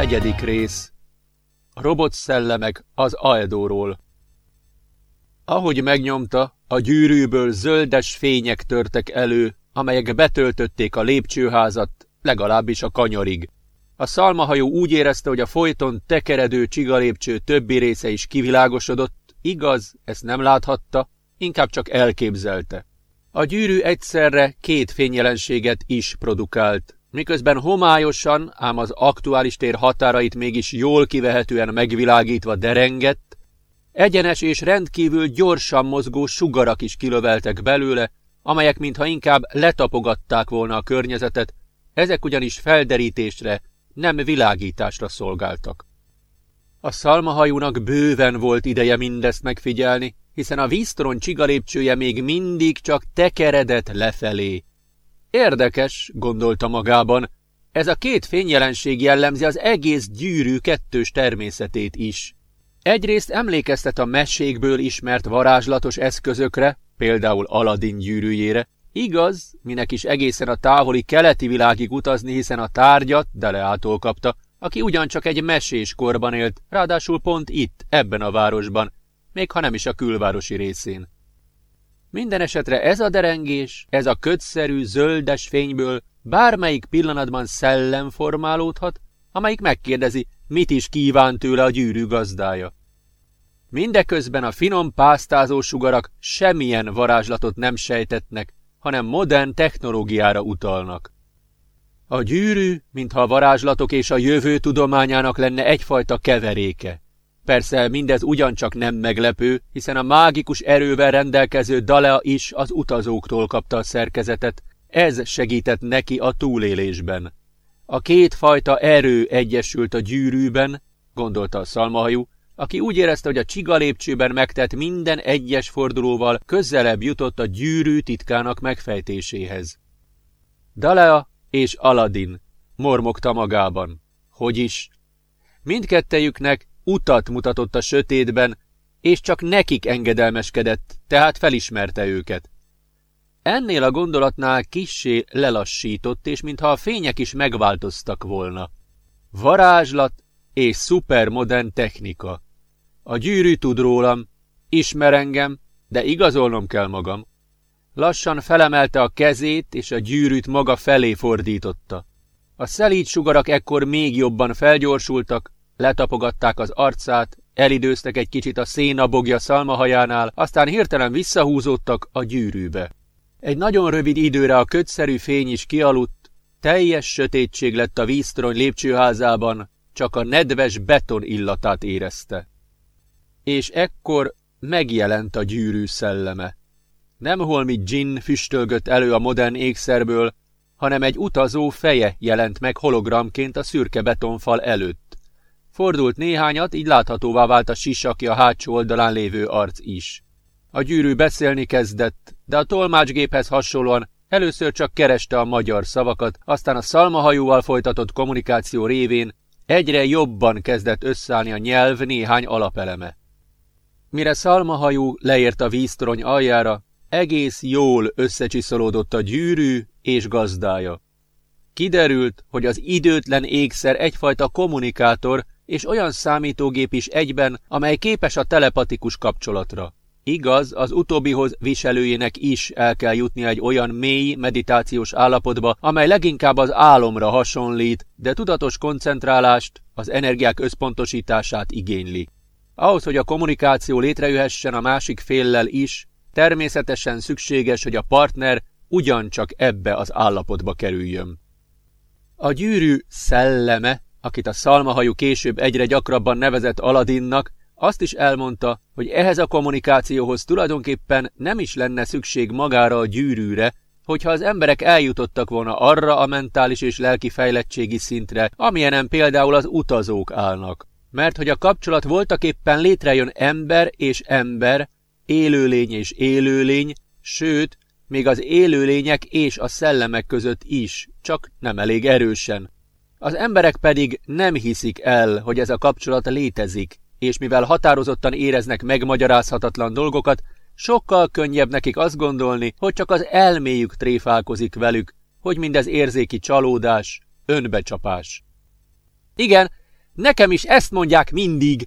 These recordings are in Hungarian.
Negyedik rész A robotszellemek az Aedóról Ahogy megnyomta, a gyűrűből zöldes fények törtek elő, amelyek betöltötték a lépcsőházat, legalábbis a kanyarig. A szalmahajó úgy érezte, hogy a folyton tekeredő csigalépcső többi része is kivilágosodott, igaz, ezt nem láthatta, inkább csak elképzelte. A gyűrű egyszerre két fényjelenséget is produkált, miközben homályosan, ám az aktuális tér határait mégis jól kivehetően megvilágítva derengett, egyenes és rendkívül gyorsan mozgó sugarak is kilöveltek belőle, amelyek mintha inkább letapogatták volna a környezetet, ezek ugyanis felderítésre, nem világításra szolgáltak. A szalmahajónak bőven volt ideje mindezt megfigyelni, hiszen a víztoron csigalépcsője még mindig csak tekeredett lefelé. Érdekes, gondolta magában, ez a két fényjelenség jellemzi az egész gyűrű kettős természetét is. Egyrészt emlékeztet a mesékből ismert varázslatos eszközökre, például Aladdin gyűrűjére, Igaz, minek is egészen a távoli keleti világig utazni, hiszen a tárgyat Deleától kapta, aki ugyancsak egy mesés korban élt, ráadásul pont itt, ebben a városban, még ha nem is a külvárosi részén. Minden esetre ez a derengés, ez a kötszerű, zöldes fényből bármelyik pillanatban szellem formálódhat, amelyik megkérdezi, mit is kíván tőle a gyűrű gazdája. Mindeközben a finom pásztázó sugarak semmilyen varázslatot nem sejtetnek, hanem modern technológiára utalnak. A gyűrű, mintha a varázslatok és a jövő tudományának lenne egyfajta keveréke. Persze mindez ugyancsak nem meglepő, hiszen a mágikus erővel rendelkező Dalea is az utazóktól kapta a szerkezetet, ez segített neki a túlélésben. A két fajta erő egyesült a gyűrűben, gondolta a szalmahajú, aki úgy érezte, hogy a csiga lépcsőben megtett minden egyes fordulóval közelebb jutott a gyűrű titkának megfejtéséhez. Dalea és Aladdin mormogta magában. Hogy is? Mindkettejüknek utat mutatott a sötétben, és csak nekik engedelmeskedett, tehát felismerte őket. Ennél a gondolatnál kissé lelassított, és mintha a fények is megváltoztak volna. Varázslat és szupermodern technika. A gyűrű tud rólam, ismer engem, de igazolnom kell magam. Lassan felemelte a kezét, és a gyűrűt maga felé fordította. A szelíd sugarak ekkor még jobban felgyorsultak, letapogatták az arcát, elidőztek egy kicsit a szénabogja szalmahajánál, aztán hirtelen visszahúzódtak a gyűrűbe. Egy nagyon rövid időre a kötszerű fény is kialudt, teljes sötétség lett a víztorony lépcsőházában, csak a nedves beton illatát érezte és ekkor megjelent a gyűrű szelleme. Nem holmi gin füstölgött elő a modern ékszerből, hanem egy utazó feje jelent meg hologramként a szürke betonfal előtt. Fordult néhányat, így láthatóvá vált a sisakja hátsó oldalán lévő arc is. A gyűrű beszélni kezdett, de a tolmácsgéphez hasonlóan először csak kereste a magyar szavakat, aztán a szalmahajóval folytatott kommunikáció révén egyre jobban kezdett összeállni a nyelv néhány alapeleme. Mire szalmahajú leért a víztorony aljára, egész jól összecsiszolódott a gyűrű és gazdája. Kiderült, hogy az időtlen ékszer egyfajta kommunikátor és olyan számítógép is egyben, amely képes a telepatikus kapcsolatra. Igaz, az utóbbihoz viselőjének is el kell jutni egy olyan mély meditációs állapotba, amely leginkább az álomra hasonlít, de tudatos koncentrálást, az energiák összpontosítását igényli. Ahhoz, hogy a kommunikáció létrejöhessen a másik féllel is, természetesen szükséges, hogy a partner ugyancsak ebbe az állapotba kerüljön. A gyűrű szelleme, akit a szalmahajú később egyre gyakrabban nevezett Aladinnak, azt is elmondta, hogy ehhez a kommunikációhoz tulajdonképpen nem is lenne szükség magára a gyűrűre, hogyha az emberek eljutottak volna arra a mentális és lelki fejlettségi szintre, amilyenen például az utazók állnak mert hogy a kapcsolat voltak éppen létrejön ember és ember, élőlény és élőlény, sőt, még az élőlények és a szellemek között is, csak nem elég erősen. Az emberek pedig nem hiszik el, hogy ez a kapcsolat létezik, és mivel határozottan éreznek megmagyarázhatatlan dolgokat, sokkal könnyebb nekik azt gondolni, hogy csak az elméjük tréfálkozik velük, hogy mindez érzéki csalódás, önbecsapás. Igen, Nekem is ezt mondják mindig!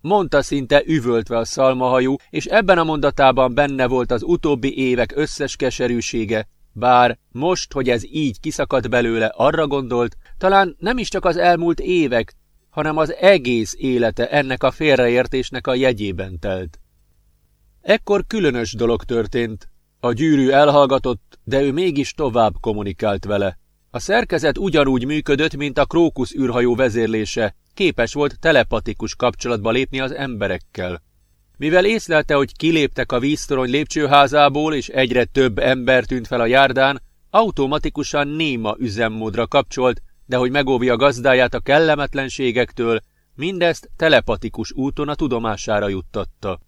Mondta szinte üvöltve a szalmahajú, és ebben a mondatában benne volt az utóbbi évek összes keserűsége, bár most, hogy ez így kiszakadt belőle, arra gondolt, talán nem is csak az elmúlt évek, hanem az egész élete ennek a félreértésnek a jegyében telt. Ekkor különös dolog történt. A gyűrű elhallgatott, de ő mégis tovább kommunikált vele. A szerkezet ugyanúgy működött, mint a Krókusz űrhajó vezérlése, képes volt telepatikus kapcsolatba lépni az emberekkel. Mivel észlelte, hogy kiléptek a víztorony lépcsőházából, és egyre több ember tűnt fel a járdán, automatikusan néma üzemmódra kapcsolt, de hogy megóvja gazdáját a kellemetlenségektől, mindezt telepatikus úton a tudomására juttatta.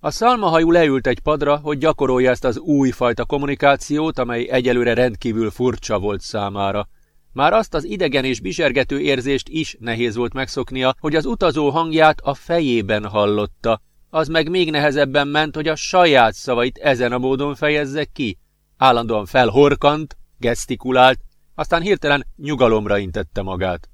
A szalmahajú leült egy padra, hogy gyakorolja ezt az újfajta kommunikációt, amely egyelőre rendkívül furcsa volt számára. Már azt az idegen és bizsergető érzést is nehéz volt megszoknia, hogy az utazó hangját a fejében hallotta, az meg még nehezebben ment, hogy a saját szavait ezen a módon fejezze ki. Állandóan felhorkant, gesztikulált, aztán hirtelen nyugalomra intette magát.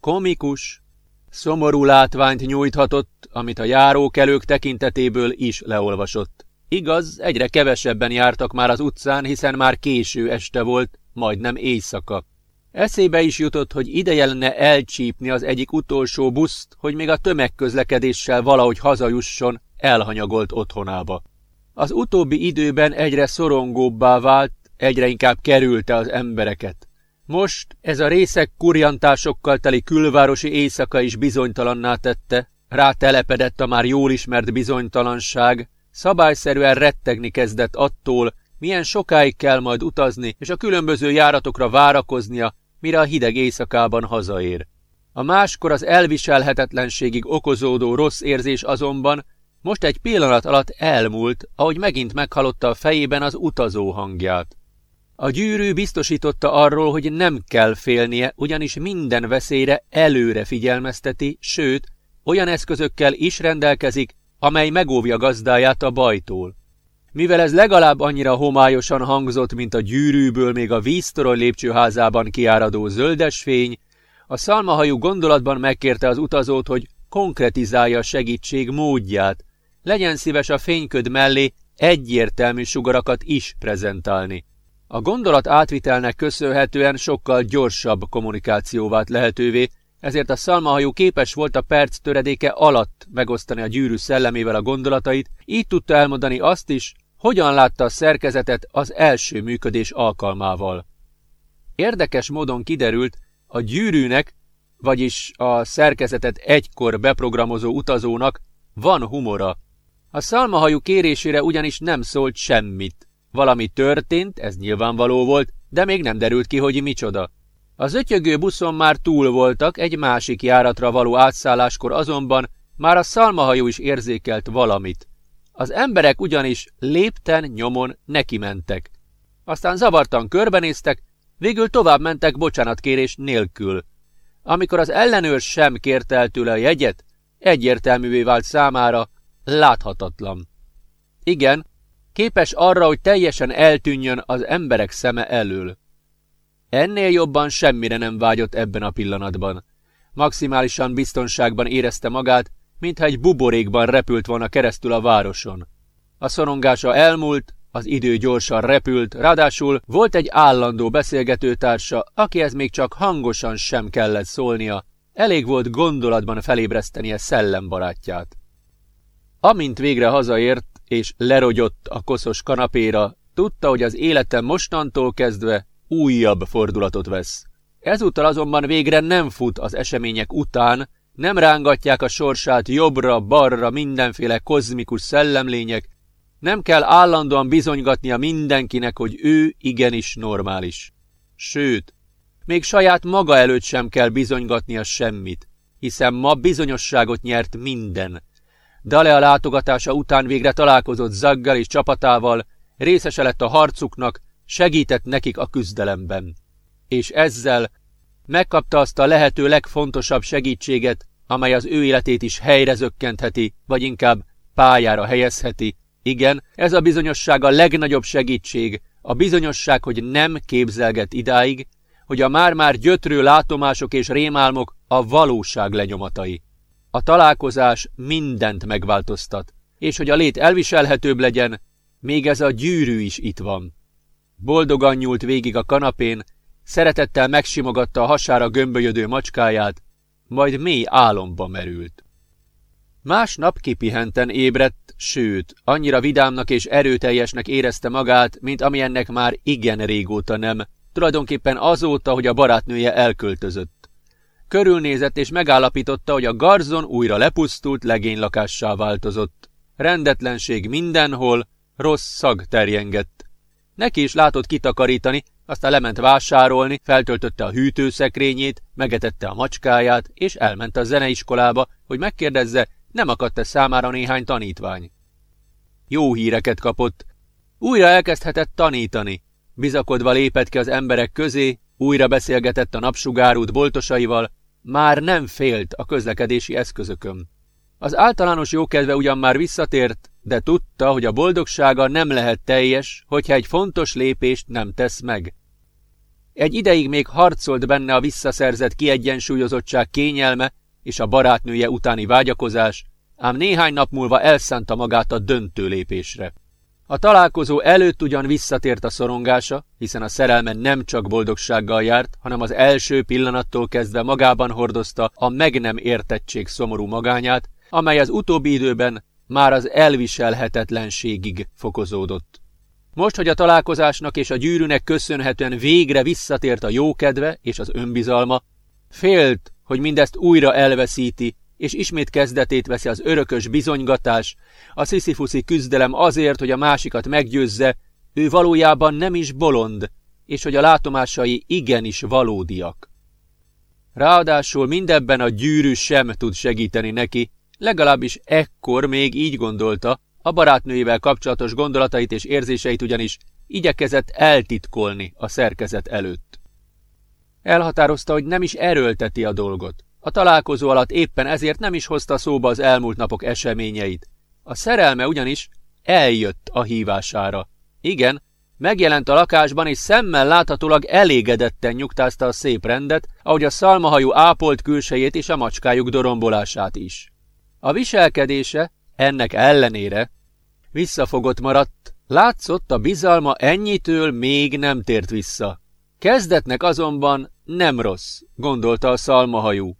Komikus, szomorú látványt nyújthatott, amit a járókelők tekintetéből is leolvasott. Igaz, egyre kevesebben jártak már az utcán, hiszen már késő este volt, majdnem éjszaka. Eszébe is jutott, hogy ideje lenne elcsípni az egyik utolsó buszt, hogy még a tömegközlekedéssel valahogy hazajusson elhanyagolt otthonába. Az utóbbi időben egyre szorongóbbá vált, egyre inkább kerülte az embereket. Most ez a részek kurjantásokkal teli külvárosi éjszaka is bizonytalanná tette, rátelepedett a már jól ismert bizonytalanság, szabályszerűen rettegni kezdett attól, milyen sokáig kell majd utazni, és a különböző járatokra várakoznia, mire a hideg éjszakában hazaér. A máskor az elviselhetetlenségig okozódó rossz érzés azonban most egy pillanat alatt elmúlt, ahogy megint meghallotta a fejében az utazó hangját. A gyűrű biztosította arról, hogy nem kell félnie, ugyanis minden veszélyre előre figyelmezteti, sőt, olyan eszközökkel is rendelkezik, amely megóvja gazdáját a bajtól. Mivel ez legalább annyira homályosan hangzott, mint a gyűrűből még a víztorony lépcsőházában kiáradó zöldes fény, a szalmahajú gondolatban megkérte az utazót, hogy konkretizálja a segítség módját, legyen szíves a fényköd mellé egyértelmű sugarakat is prezentálni. A gondolat átvitelnek köszönhetően sokkal gyorsabb kommunikáció vált lehetővé, ezért a szalmahajó képes volt a perc töredéke alatt megosztani a gyűrű szellemével a gondolatait, így tudta elmondani azt is, hogyan látta a szerkezetet az első működés alkalmával. Érdekes módon kiderült, a gyűrűnek, vagyis a szerkezetet egykor beprogramozó utazónak van humora. A szalmahajú kérésére ugyanis nem szólt semmit. Valami történt, ez nyilvánvaló volt, de még nem derült ki, hogy micsoda. Az ötyögő buszon már túl voltak, egy másik járatra való átszálláskor azonban már a szalmahajó is érzékelt valamit. Az emberek ugyanis lépten nyomon nekimentek. Aztán zavartan körbenéztek, végül tovább mentek bocsánatkérés nélkül. Amikor az ellenőr sem kért el tőle a jegyet, egyértelművé vált számára, láthatatlan. Igen, képes arra, hogy teljesen eltűnjön az emberek szeme elől. Ennél jobban semmire nem vágyott ebben a pillanatban. Maximálisan biztonságban érezte magát, mintha egy buborékban repült volna keresztül a városon. A szorongása elmúlt, az idő gyorsan repült, ráadásul volt egy állandó beszélgetőtársa, akihez még csak hangosan sem kellett szólnia, elég volt gondolatban felébresztenie szellembarátját. Amint végre hazaért, és lerogyott a koszos kanapéra, tudta, hogy az élete mostantól kezdve újabb fordulatot vesz. Ezúttal azonban végre nem fut az események után, nem rángatják a sorsát jobbra-balra mindenféle kozmikus szellemlények, nem kell állandóan bizonygatnia mindenkinek, hogy ő igenis normális. Sőt, még saját maga előtt sem kell bizonygatnia semmit, hiszen ma bizonyosságot nyert minden. Dale a látogatása után végre találkozott Zaggal és csapatával, részese lett a harcuknak, segített nekik a küzdelemben. És ezzel megkapta azt a lehető legfontosabb segítséget, amely az ő életét is helyre zökkentheti, vagy inkább pályára helyezheti. Igen, ez a bizonyosság a legnagyobb segítség, a bizonyosság, hogy nem képzelget idáig, hogy a már-már gyötrő látomások és rémálmok a valóság lenyomatai. A találkozás mindent megváltoztat, és hogy a lét elviselhetőbb legyen, még ez a gyűrű is itt van. Boldogan nyúlt végig a kanapén, szeretettel megsimogatta a hasára gömbölyödő macskáját, majd mély álomba merült. Másnap kipihenten ébredt, sőt, annyira vidámnak és erőteljesnek érezte magát, mint amilyennek már igen régóta nem, tulajdonképpen azóta, hogy a barátnője elköltözött. Körülnézett és megállapította, hogy a garzon újra lepusztult legénylakássá változott. Rendetlenség mindenhol, rossz szag terjengett. Neki is látott kitakarítani, aztán lement vásárolni, feltöltötte a hűtőszekrényét, megetette a macskáját, és elment a zeneiskolába, hogy megkérdezze, nem akadt-e számára néhány tanítvány. Jó híreket kapott. Újra elkezdhetett tanítani. Bizakodva lépett ki az emberek közé, újra beszélgetett a napsugárút boltosaival, már nem félt a közlekedési eszközökön. Az általános jókedve ugyan már visszatért, de tudta, hogy a boldogsága nem lehet teljes, hogyha egy fontos lépést nem tesz meg. Egy ideig még harcolt benne a visszaszerzett kiegyensúlyozottság kényelme és a barátnője utáni vágyakozás, ám néhány nap múlva elszánta magát a döntő lépésre. A találkozó előtt ugyan visszatért a szorongása, hiszen a szerelme nem csak boldogsággal járt, hanem az első pillanattól kezdve magában hordozta a meg nem értettség szomorú magányát, amely az utóbbi időben már az elviselhetetlenségig fokozódott. Most, hogy a találkozásnak és a gyűrűnek köszönhetően végre visszatért a jókedve és az önbizalma, félt, hogy mindezt újra elveszíti, és ismét kezdetét veszi az örökös bizonygatás, a sziszifuszi küzdelem azért, hogy a másikat meggyőzze, ő valójában nem is bolond, és hogy a látomásai igenis valódiak. Ráadásul mindebben a gyűrű sem tud segíteni neki, legalábbis ekkor még így gondolta, a barátnőjével kapcsolatos gondolatait és érzéseit ugyanis igyekezett eltitkolni a szerkezet előtt. Elhatározta, hogy nem is erőlteti a dolgot. A találkozó alatt éppen ezért nem is hozta szóba az elmúlt napok eseményeit. A szerelme ugyanis eljött a hívására. Igen, megjelent a lakásban, és szemmel láthatólag elégedetten nyugtázta a szép rendet, ahogy a szalmahajú ápolt külsejét és a macskájuk dorombolását is. A viselkedése ennek ellenére visszafogott maradt, látszott a bizalma ennyitől még nem tért vissza. Kezdetnek azonban nem rossz, gondolta a szalmahajú.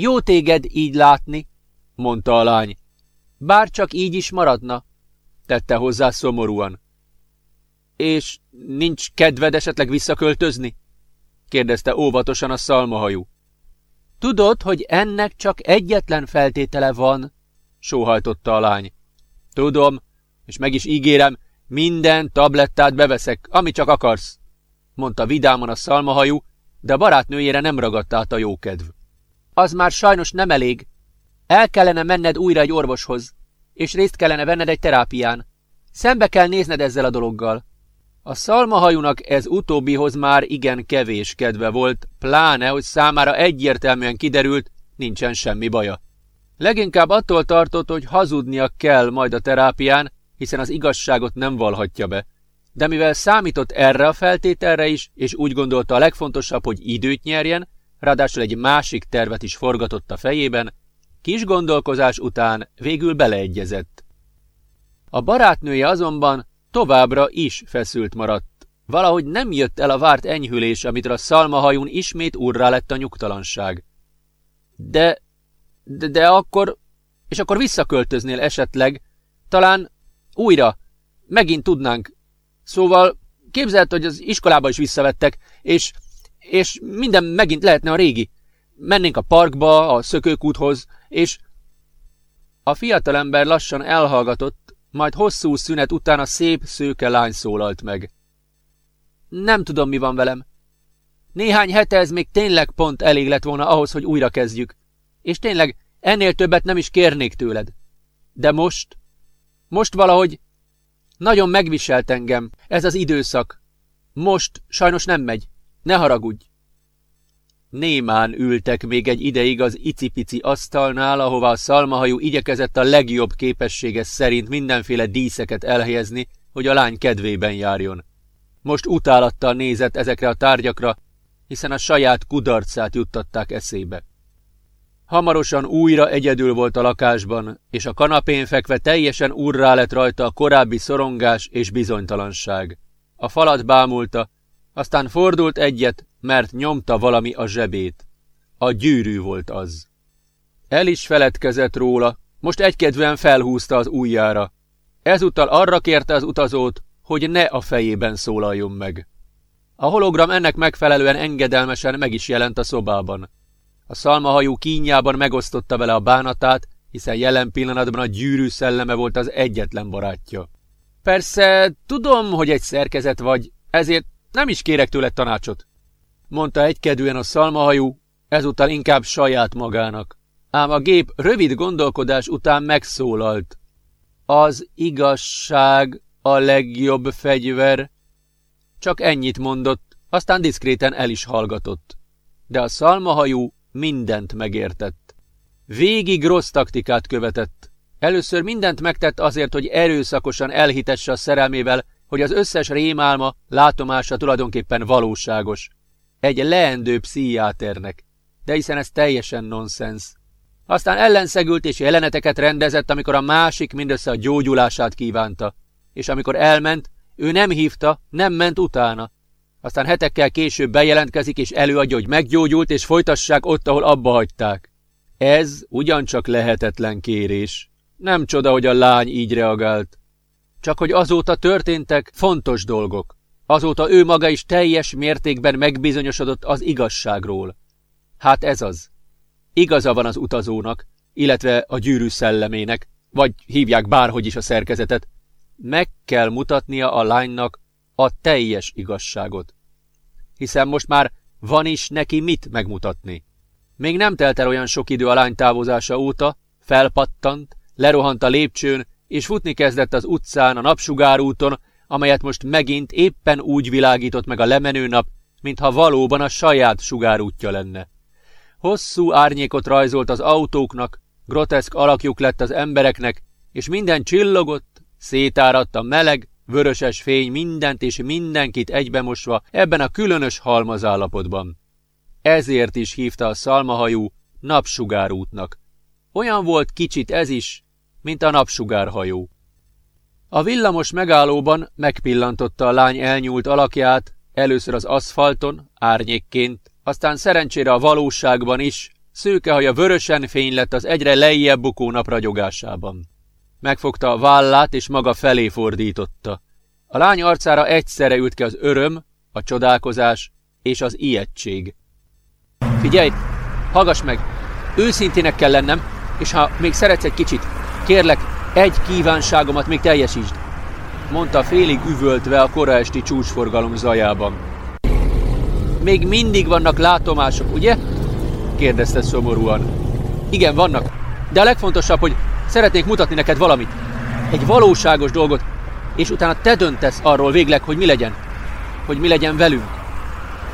Jó téged így látni, mondta a lány. Bár csak így is maradna, tette hozzá szomorúan. És nincs kedved esetleg visszaköltözni? kérdezte óvatosan a szalmahajú. Tudod, hogy ennek csak egyetlen feltétele van, sóhajtotta a lány. Tudom, és meg is ígérem, minden tablettát beveszek, ami csak akarsz, mondta vidáman a szalmahajú, de barátnőjére nem ragadt át a jókedv. Az már sajnos nem elég. El kellene menned újra egy orvoshoz, és részt kellene venned egy terápián. Szembe kell nézned ezzel a dologgal. A szalmahajúnak ez utóbbihoz már igen kevés kedve volt, pláne, hogy számára egyértelműen kiderült, nincsen semmi baja. Leginkább attól tartott, hogy hazudnia kell majd a terápián, hiszen az igazságot nem valhatja be. De mivel számított erre a feltételre is, és úgy gondolta a legfontosabb, hogy időt nyerjen, ráadásul egy másik tervet is forgatott a fejében, kis gondolkozás után végül beleegyezett. A barátnője azonban továbbra is feszült maradt. Valahogy nem jött el a várt enyhülés, a szalmahajún ismét urrá lett a nyugtalanság. De, de, de akkor, és akkor visszaköltöznél esetleg, talán újra, megint tudnánk. Szóval képzelt, hogy az iskolába is visszavettek, és és minden megint lehetne a régi. Mennénk a parkba, a szökőkúthoz, és... A fiatalember lassan elhallgatott, majd hosszú szünet után a szép, szőke lány szólalt meg. Nem tudom, mi van velem. Néhány hete ez még tényleg pont elég lett volna ahhoz, hogy újra kezdjük. És tényleg ennél többet nem is kérnék tőled. De most... Most valahogy... Nagyon megviselt engem ez az időszak. Most sajnos nem megy. Ne haragudj! Némán ültek még egy ideig az icipici asztalnál, ahová a szalmahajú igyekezett a legjobb képessége szerint mindenféle díszeket elhelyezni, hogy a lány kedvében járjon. Most utálattal nézett ezekre a tárgyakra, hiszen a saját kudarcát juttatták eszébe. Hamarosan újra egyedül volt a lakásban, és a kanapén fekve teljesen urrá lett rajta a korábbi szorongás és bizonytalanság. A falat bámulta, aztán fordult egyet, mert nyomta valami a zsebét. A gyűrű volt az. El is feledkezett róla, most egykedvűen felhúzta az ujjára. Ezúttal arra kérte az utazót, hogy ne a fejében szólaljon meg. A hologram ennek megfelelően engedelmesen meg is jelent a szobában. A szalmahajú kínjában megosztotta vele a bánatát, hiszen jelen pillanatban a gyűrű szelleme volt az egyetlen barátja. Persze, tudom, hogy egy szerkezet vagy, ezért nem is kérek tőle tanácsot, mondta egykedűen a szalmahajú, ezúttal inkább saját magának. Ám a gép rövid gondolkodás után megszólalt. Az igazság a legjobb fegyver. Csak ennyit mondott, aztán diszkréten el is hallgatott. De a szalmahajú mindent megértett. Végig rossz taktikát követett. Először mindent megtett azért, hogy erőszakosan elhitesse a szerelmével, hogy az összes rémálma, látomása tulajdonképpen valóságos. Egy leendő pszichiáternek. De hiszen ez teljesen nonsens. Aztán ellenszegült és jeleneteket rendezett, amikor a másik mindössze a gyógyulását kívánta. És amikor elment, ő nem hívta, nem ment utána. Aztán hetekkel később bejelentkezik és előadja, hogy meggyógyult, és folytassák ott, ahol abba hagyták. Ez ugyancsak lehetetlen kérés. Nem csoda, hogy a lány így reagált. Csak hogy azóta történtek fontos dolgok. Azóta ő maga is teljes mértékben megbizonyosodott az igazságról. Hát ez az. Igaza van az utazónak, illetve a gyűrű szellemének, vagy hívják bárhogy is a szerkezetet. Meg kell mutatnia a lánynak a teljes igazságot. Hiszen most már van is neki mit megmutatni. Még nem telt el olyan sok idő a lány távozása óta, felpattant, lerohant a lépcsőn, és futni kezdett az utcán, a napsugárúton, amelyet most megint éppen úgy világított meg a lemenő nap, mintha valóban a saját sugárútja lenne. Hosszú árnyékot rajzolt az autóknak, groteszk alakjuk lett az embereknek, és minden csillogott, szétáradt a meleg, vöröses fény mindent és mindenkit egybemosva ebben a különös halmazállapotban. Ezért is hívta a szalmahajú napsugárútnak. Olyan volt kicsit ez is, mint a napsugárhajó. A villamos megállóban megpillantotta a lány elnyúlt alakját, először az aszfalton, árnyékként, aztán szerencsére a valóságban is, szőkehaja vörösen fény lett az egyre lejjebb bukó napragyogásában. Megfogta a vállát, és maga felé fordította. A lány arcára egyszerre ült ki az öröm, a csodálkozás és az ijegység. Figyelj, hallgass meg! Őszintének kell lennem, és ha még szeretsz egy kicsit, kérlek, egy kívánságomat még teljesítsd, mondta félig üvöltve a kora esti csúcsforgalom zajában. Még mindig vannak látomások, ugye? kérdezte szomorúan. Igen, vannak, de a legfontosabb, hogy Szeretnék mutatni neked valamit. Egy valóságos dolgot, és utána te döntesz arról végleg, hogy mi legyen. Hogy mi legyen velünk.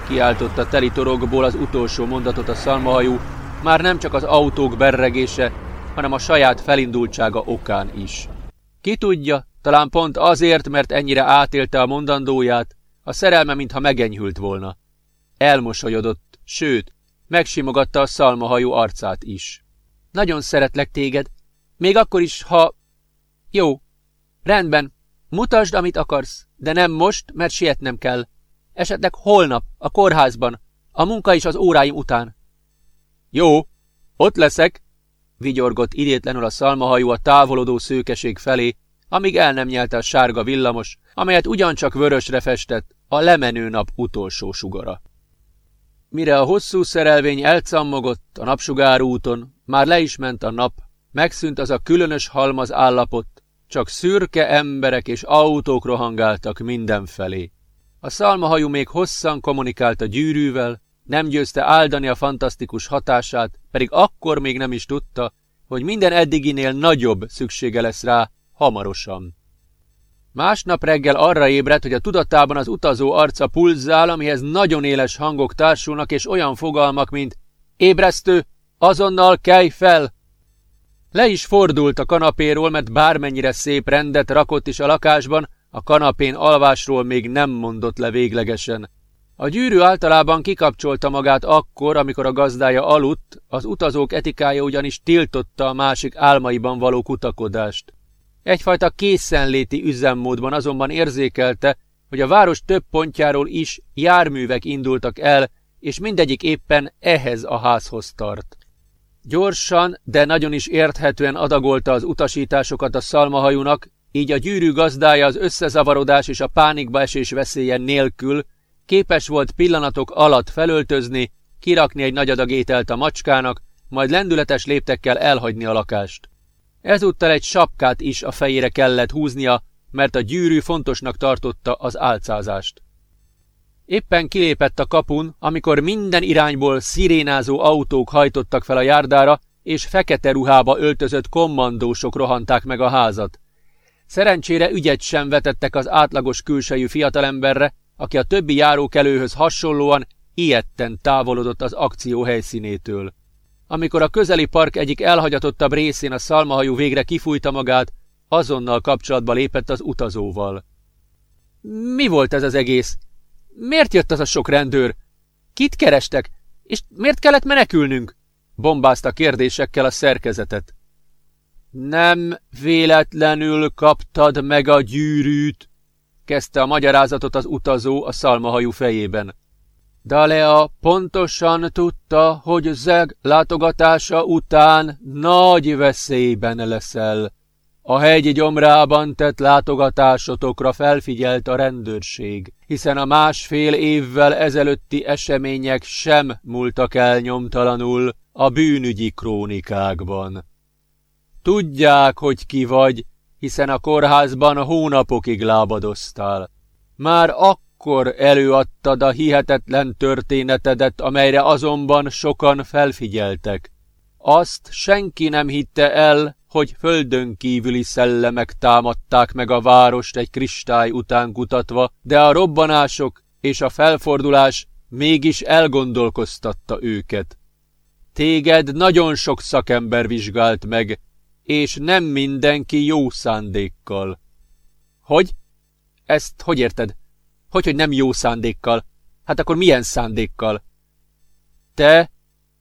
Kiáltotta teli torokból az utolsó mondatot a szalmahajú, már nem csak az autók berregése, hanem a saját felindultsága okán is. Ki tudja, talán pont azért, mert ennyire átélte a mondandóját, a szerelme mintha megenyhült volna. Elmosolyodott, sőt, megsimogatta a szalmahajú arcát is. Nagyon szeretlek téged, még akkor is, ha... Jó, rendben, mutasd, amit akarsz, de nem most, mert sietnem kell. Esetleg holnap, a kórházban, a munka is az óráim után. Jó, ott leszek, vigyorgott idétlenül a szalmahajú a távolodó szőkeség felé, amíg el nem nyelte a sárga villamos, amelyet ugyancsak vörösre festett a lemenő nap utolsó sugara. Mire a hosszú szerelvény elcammogott a napsugárúton, már le is ment a nap, Megszűnt az a különös halmaz állapot, csak szürke emberek és autók rohangáltak mindenfelé. A szalmahajú még hosszan kommunikált a gyűrűvel, nem győzte áldani a fantasztikus hatását, pedig akkor még nem is tudta, hogy minden eddiginél nagyobb szüksége lesz rá hamarosan. Másnap reggel arra ébredt, hogy a tudatában az utazó arca pulzál, amihez nagyon éles hangok társulnak, és olyan fogalmak, mint ébresztő, azonnal kelj fel, le is fordult a kanapéról, mert bármennyire szép rendet rakott is a lakásban, a kanapén alvásról még nem mondott le véglegesen. A gyűrű általában kikapcsolta magát akkor, amikor a gazdája aludt, az utazók etikája ugyanis tiltotta a másik álmaiban való kutakodást. Egyfajta készenléti üzemmódban azonban érzékelte, hogy a város több pontjáról is járművek indultak el, és mindegyik éppen ehhez a házhoz tart. Gyorsan, de nagyon is érthetően adagolta az utasításokat a szalmahajunak, így a gyűrű gazdája az összezavarodás és a pánikba esés veszélye nélkül képes volt pillanatok alatt felöltözni, kirakni egy nagy adag ételt a macskának, majd lendületes léptekkel elhagyni a lakást. Ezúttal egy sapkát is a fejére kellett húznia, mert a gyűrű fontosnak tartotta az álcázást. Éppen kilépett a kapun, amikor minden irányból szirénázó autók hajtottak fel a járdára, és fekete ruhába öltözött kommandósok rohanták meg a házat. Szerencsére ügyet sem vetettek az átlagos külsejű fiatalemberre, aki a többi járókelőhöz hasonlóan ilyetten távolodott az akció helyszínétől. Amikor a közeli park egyik elhagyatottabb részén a szalmahajú végre kifújta magát, azonnal kapcsolatba lépett az utazóval. Mi volt ez az egész? Miért jött az a sok rendőr? Kit kerestek? És miért kellett menekülnünk? Bombázta kérdésekkel a szerkezetet. Nem véletlenül kaptad meg a gyűrűt, kezdte a magyarázatot az utazó a szalmahajú fejében. Dalea pontosan tudta, hogy Zeg látogatása után nagy veszélyben leszel. A hegy gyomrában tett látogatásotokra felfigyelt a rendőrség, hiszen a másfél évvel ezelőtti események sem múltak el nyomtalanul a bűnügyi krónikákban. Tudják, hogy ki vagy, hiszen a kórházban hónapokig lábadoztál. Már akkor előadtad a hihetetlen történetedet, amelyre azonban sokan felfigyeltek. Azt senki nem hitte el, hogy földön kívüli szellemek támadták meg a várost egy kristály után kutatva, de a robbanások és a felfordulás mégis elgondolkoztatta őket. Téged nagyon sok szakember vizsgált meg, és nem mindenki jó szándékkal. Hogy? Ezt hogy érted? Hogy, hogy nem jó szándékkal? Hát akkor milyen szándékkal? Te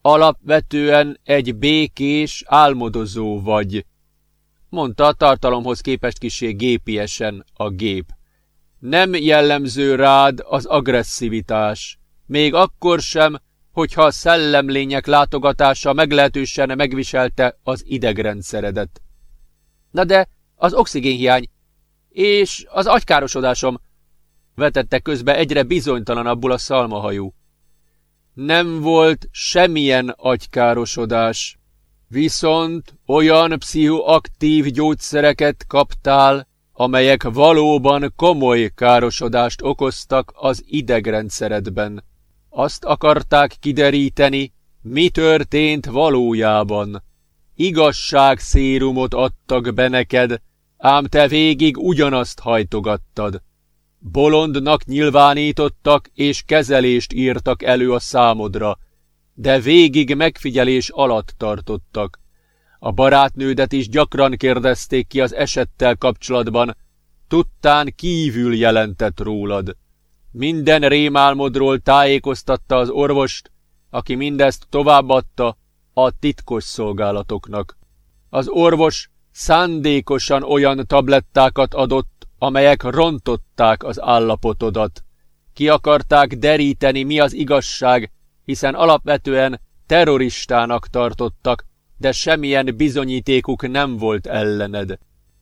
alapvetően egy békés álmodozó vagy, mondta a tartalomhoz képest kisé gépiesen a gép. Nem jellemző rád az agresszivitás, még akkor sem, hogyha a szellemlények látogatása meglehetősen megviselte az idegrendszeredet. Na de az oxigénhiány és az agykárosodásom vetette közbe egyre bizonytalanabbul a szalmahajú. Nem volt semmilyen agykárosodás, viszont olyan pszichoaktív gyógyszereket kaptál, amelyek valóban komoly károsodást okoztak az idegrendszeredben. Azt akarták kideríteni, mi történt valójában. Igazság szérumot adtak be neked, ám te végig ugyanazt hajtogattad. Bolondnak nyilvánítottak és kezelést írtak elő a számodra, de végig megfigyelés alatt tartottak. A barátnődet is gyakran kérdezték ki az esettel kapcsolatban, tudtán kívül jelentett rólad. Minden rémálmodról tájékoztatta az orvost, aki mindezt továbbadta a titkos szolgálatoknak. Az orvos szándékosan olyan tablettákat adott, amelyek rontották az állapotodat. Ki akarták deríteni, mi az igazság, hiszen alapvetően terroristának tartottak, de semmilyen bizonyítékuk nem volt ellened.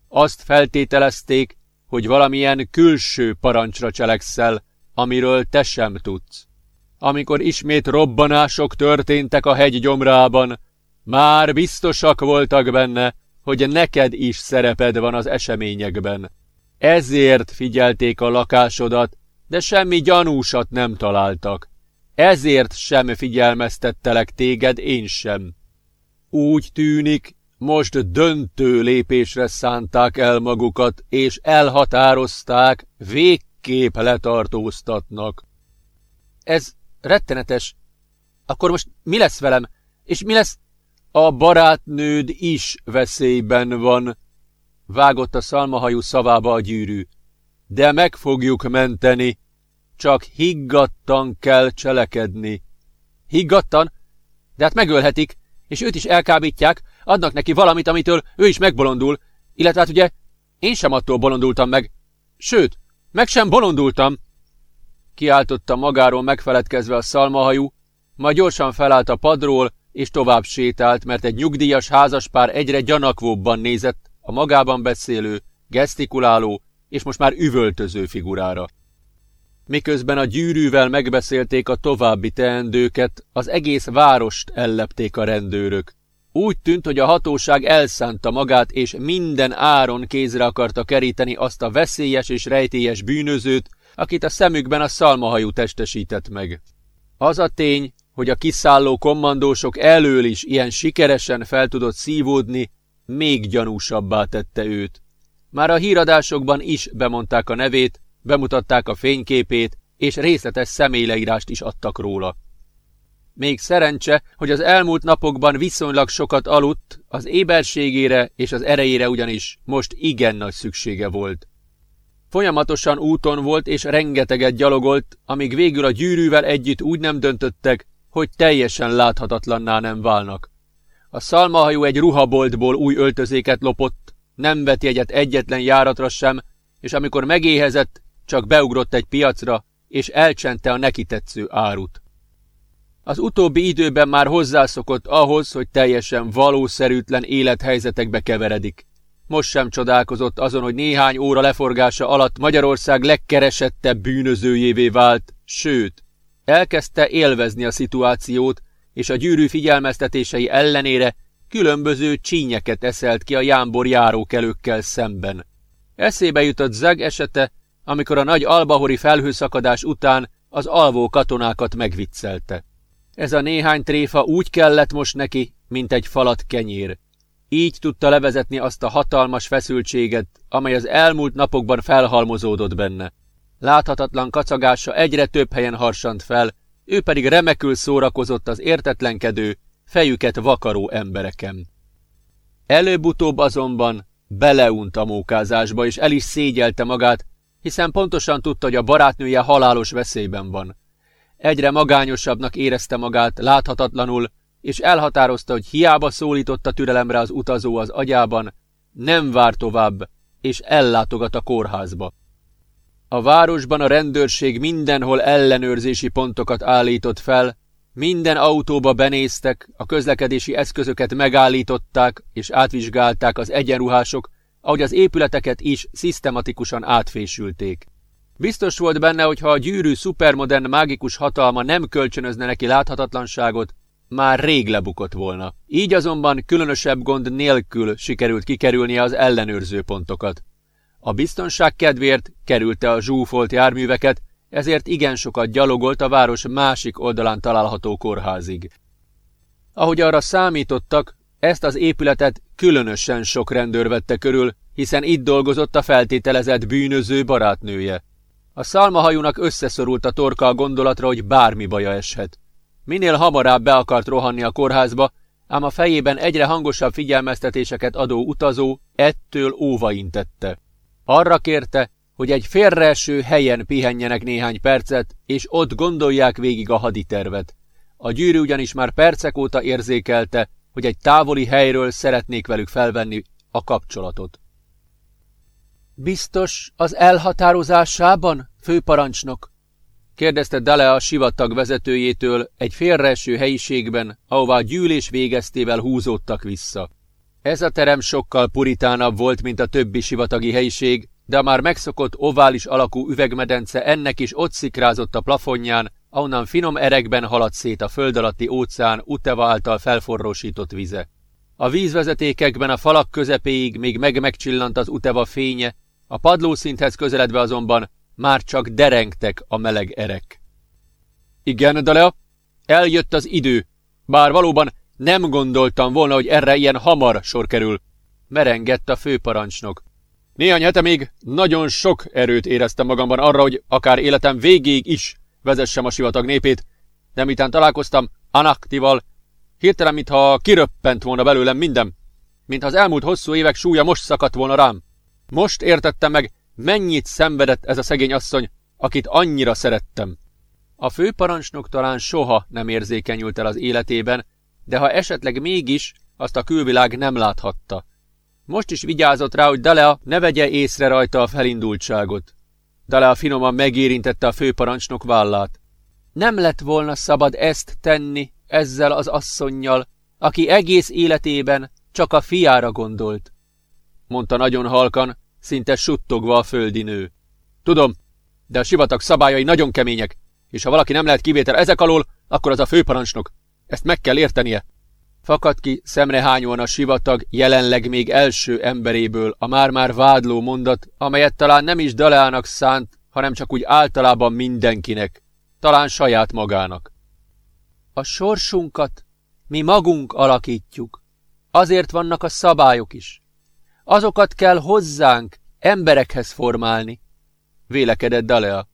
Azt feltételezték, hogy valamilyen külső parancsra cselekszel, amiről te sem tudsz. Amikor ismét robbanások történtek a hegy gyomrában, már biztosak voltak benne, hogy neked is szereped van az eseményekben. Ezért figyelték a lakásodat, de semmi gyanúsat nem találtak. Ezért sem figyelmeztettelek téged én sem. Úgy tűnik, most döntő lépésre szánták el magukat, és elhatározták, végképp letartóztatnak. Ez rettenetes. Akkor most mi lesz velem? És mi lesz? A barátnőd is veszélyben van, vágott a szalmahajú szavába a gyűrű. De meg fogjuk menteni, Csak higgadtan kell cselekedni. Higgadtan? De hát megölhetik, és őt is elkábítják, adnak neki valamit, amitől ő is megbolondul, illetve hát ugye én sem attól bolondultam meg. Sőt, meg sem bolondultam. Kiáltotta magáról megfeledkezve a szalmahajú, majd gyorsan felállt a padról, és tovább sétált, mert egy nyugdíjas házaspár egyre gyanakvóbban nézett a magában beszélő, gesztikuláló és most már üvöltöző figurára. Miközben a gyűrűvel megbeszélték a további teendőket, az egész várost ellepték a rendőrök. Úgy tűnt, hogy a hatóság elszánta magát, és minden áron kézre akarta keríteni azt a veszélyes és rejtélyes bűnözőt, akit a szemükben a szalmahajú testesített meg. Az a tény, hogy a kiszálló kommandósok elől is ilyen sikeresen fel tudott szívódni, még gyanúsabbá tette őt. Már a híradásokban is bemondták a nevét, bemutatták a fényképét, és részletes személyleírást is adtak róla. Még szerencse, hogy az elmúlt napokban viszonylag sokat aludt, az éberségére és az erejére ugyanis most igen nagy szüksége volt. Folyamatosan úton volt és rengeteget gyalogolt, amíg végül a gyűrűvel együtt úgy nem döntöttek, hogy teljesen láthatatlanná nem válnak. A szalmahajó egy ruhaboltból új öltözéket lopott, nem vett jegyet egyetlen járatra sem, és amikor megéhezett, csak beugrott egy piacra, és elcsente a neki tetsző árut. Az utóbbi időben már hozzászokott ahhoz, hogy teljesen valószerűtlen élethelyzetekbe keveredik. Most sem csodálkozott azon, hogy néhány óra leforgása alatt Magyarország legkeresettebb bűnözőjévé vált, sőt, elkezdte élvezni a szituációt, és a gyűrű figyelmeztetései ellenére különböző csínyeket eszelt ki a jámbor járókelőkkel szemben. Eszébe jutott Zeg esete, amikor a nagy albahori felhőszakadás után az alvó katonákat megviccelte. Ez a néhány tréfa úgy kellett most neki, mint egy falat kenyér. Így tudta levezetni azt a hatalmas feszültséget, amely az elmúlt napokban felhalmozódott benne. Láthatatlan kacagása egyre több helyen harsant fel, ő pedig remekül szórakozott az értetlenkedő, fejüket vakaró embereken. Előbb-utóbb azonban beleunt a mókázásba, és el is szégyelte magát, hiszen pontosan tudta, hogy a barátnője halálos veszélyben van. Egyre magányosabbnak érezte magát, láthatatlanul, és elhatározta, hogy hiába szólította türelemre az utazó az agyában, nem vár tovább, és ellátogat a kórházba. A városban a rendőrség mindenhol ellenőrzési pontokat állított fel, minden autóba benéztek, a közlekedési eszközöket megállították és átvizsgálták az egyenruhások, ahogy az épületeket is szisztematikusan átfésülték. Biztos volt benne, hogy ha a gyűrű szupermodern mágikus hatalma nem kölcsönözne neki láthatatlanságot, már rég lebukott volna. Így azonban különösebb gond nélkül sikerült kikerülnie az ellenőrző pontokat. A biztonság kedvéért kerülte a zsúfolt járműveket, ezért igen sokat gyalogolt a város másik oldalán található kórházig. Ahogy arra számítottak, ezt az épületet különösen sok rendőr vette körül, hiszen itt dolgozott a feltételezett bűnöző barátnője. A szalmahajónak összeszorult a torka a gondolatra, hogy bármi baja eshet. Minél hamarabb be akart rohanni a kórházba, ám a fejében egyre hangosabb figyelmeztetéseket adó utazó ettől óva intette. Arra kérte, hogy egy félreeső helyen pihenjenek néhány percet, és ott gondolják végig a haditervet. A gyűrű ugyanis már percek óta érzékelte, hogy egy távoli helyről szeretnék velük felvenni a kapcsolatot. Biztos az elhatározásában, főparancsnok? kérdezte Dale a sivatag vezetőjétől egy félreeső helyiségben, ahová gyűlés végeztével húzódtak vissza. Ez a terem sokkal puritánabb volt, mint a többi sivatagi helyiség, de a már megszokott ovális alakú üvegmedence ennek is ott szikrázott a plafonján, ahonnan finom erekben haladt szét a föld alatti óceán Uteva által felforrósított vize. A vízvezetékekben a falak közepéig még meg-megcsillant az Uteva fénye, a padlószinthez közeledve azonban már csak derengtek a meleg erek. Igen, Dalea, eljött az idő, bár valóban nem gondoltam volna, hogy erre ilyen hamar sor kerül, merengett a főparancsnok. Néhány hete még nagyon sok erőt éreztem magamban arra, hogy akár életem végéig is vezessem a sivatag népét, de mitán találkoztam Anaktival, hirtelen, mintha kiröppent volna belőlem minden, mintha az elmúlt hosszú évek súlya most szakadt volna rám. Most értettem meg, mennyit szenvedett ez a szegény asszony, akit annyira szerettem. A főparancsnok talán soha nem érzékenyült el az életében, de ha esetleg mégis, azt a külvilág nem láthatta. Most is vigyázott rá, hogy Dalea ne vegye észre rajta a felindultságot. Dalea finoman megérintette a főparancsnok vállát. Nem lett volna szabad ezt tenni ezzel az asszonnyal, aki egész életében csak a fiára gondolt, mondta nagyon halkan, szinte suttogva a földi nő. Tudom, de a sivatag szabályai nagyon kemények, és ha valaki nem lehet kivétel ezek alól, akkor az a főparancsnok. Ezt meg kell értenie. Fakad ki szemrehányóan a sivatag jelenleg még első emberéből a már-már vádló mondat, amelyet talán nem is Daleának szánt, hanem csak úgy általában mindenkinek, talán saját magának. A sorsunkat mi magunk alakítjuk. Azért vannak a szabályok is. Azokat kell hozzánk, emberekhez formálni, vélekedett Dalea.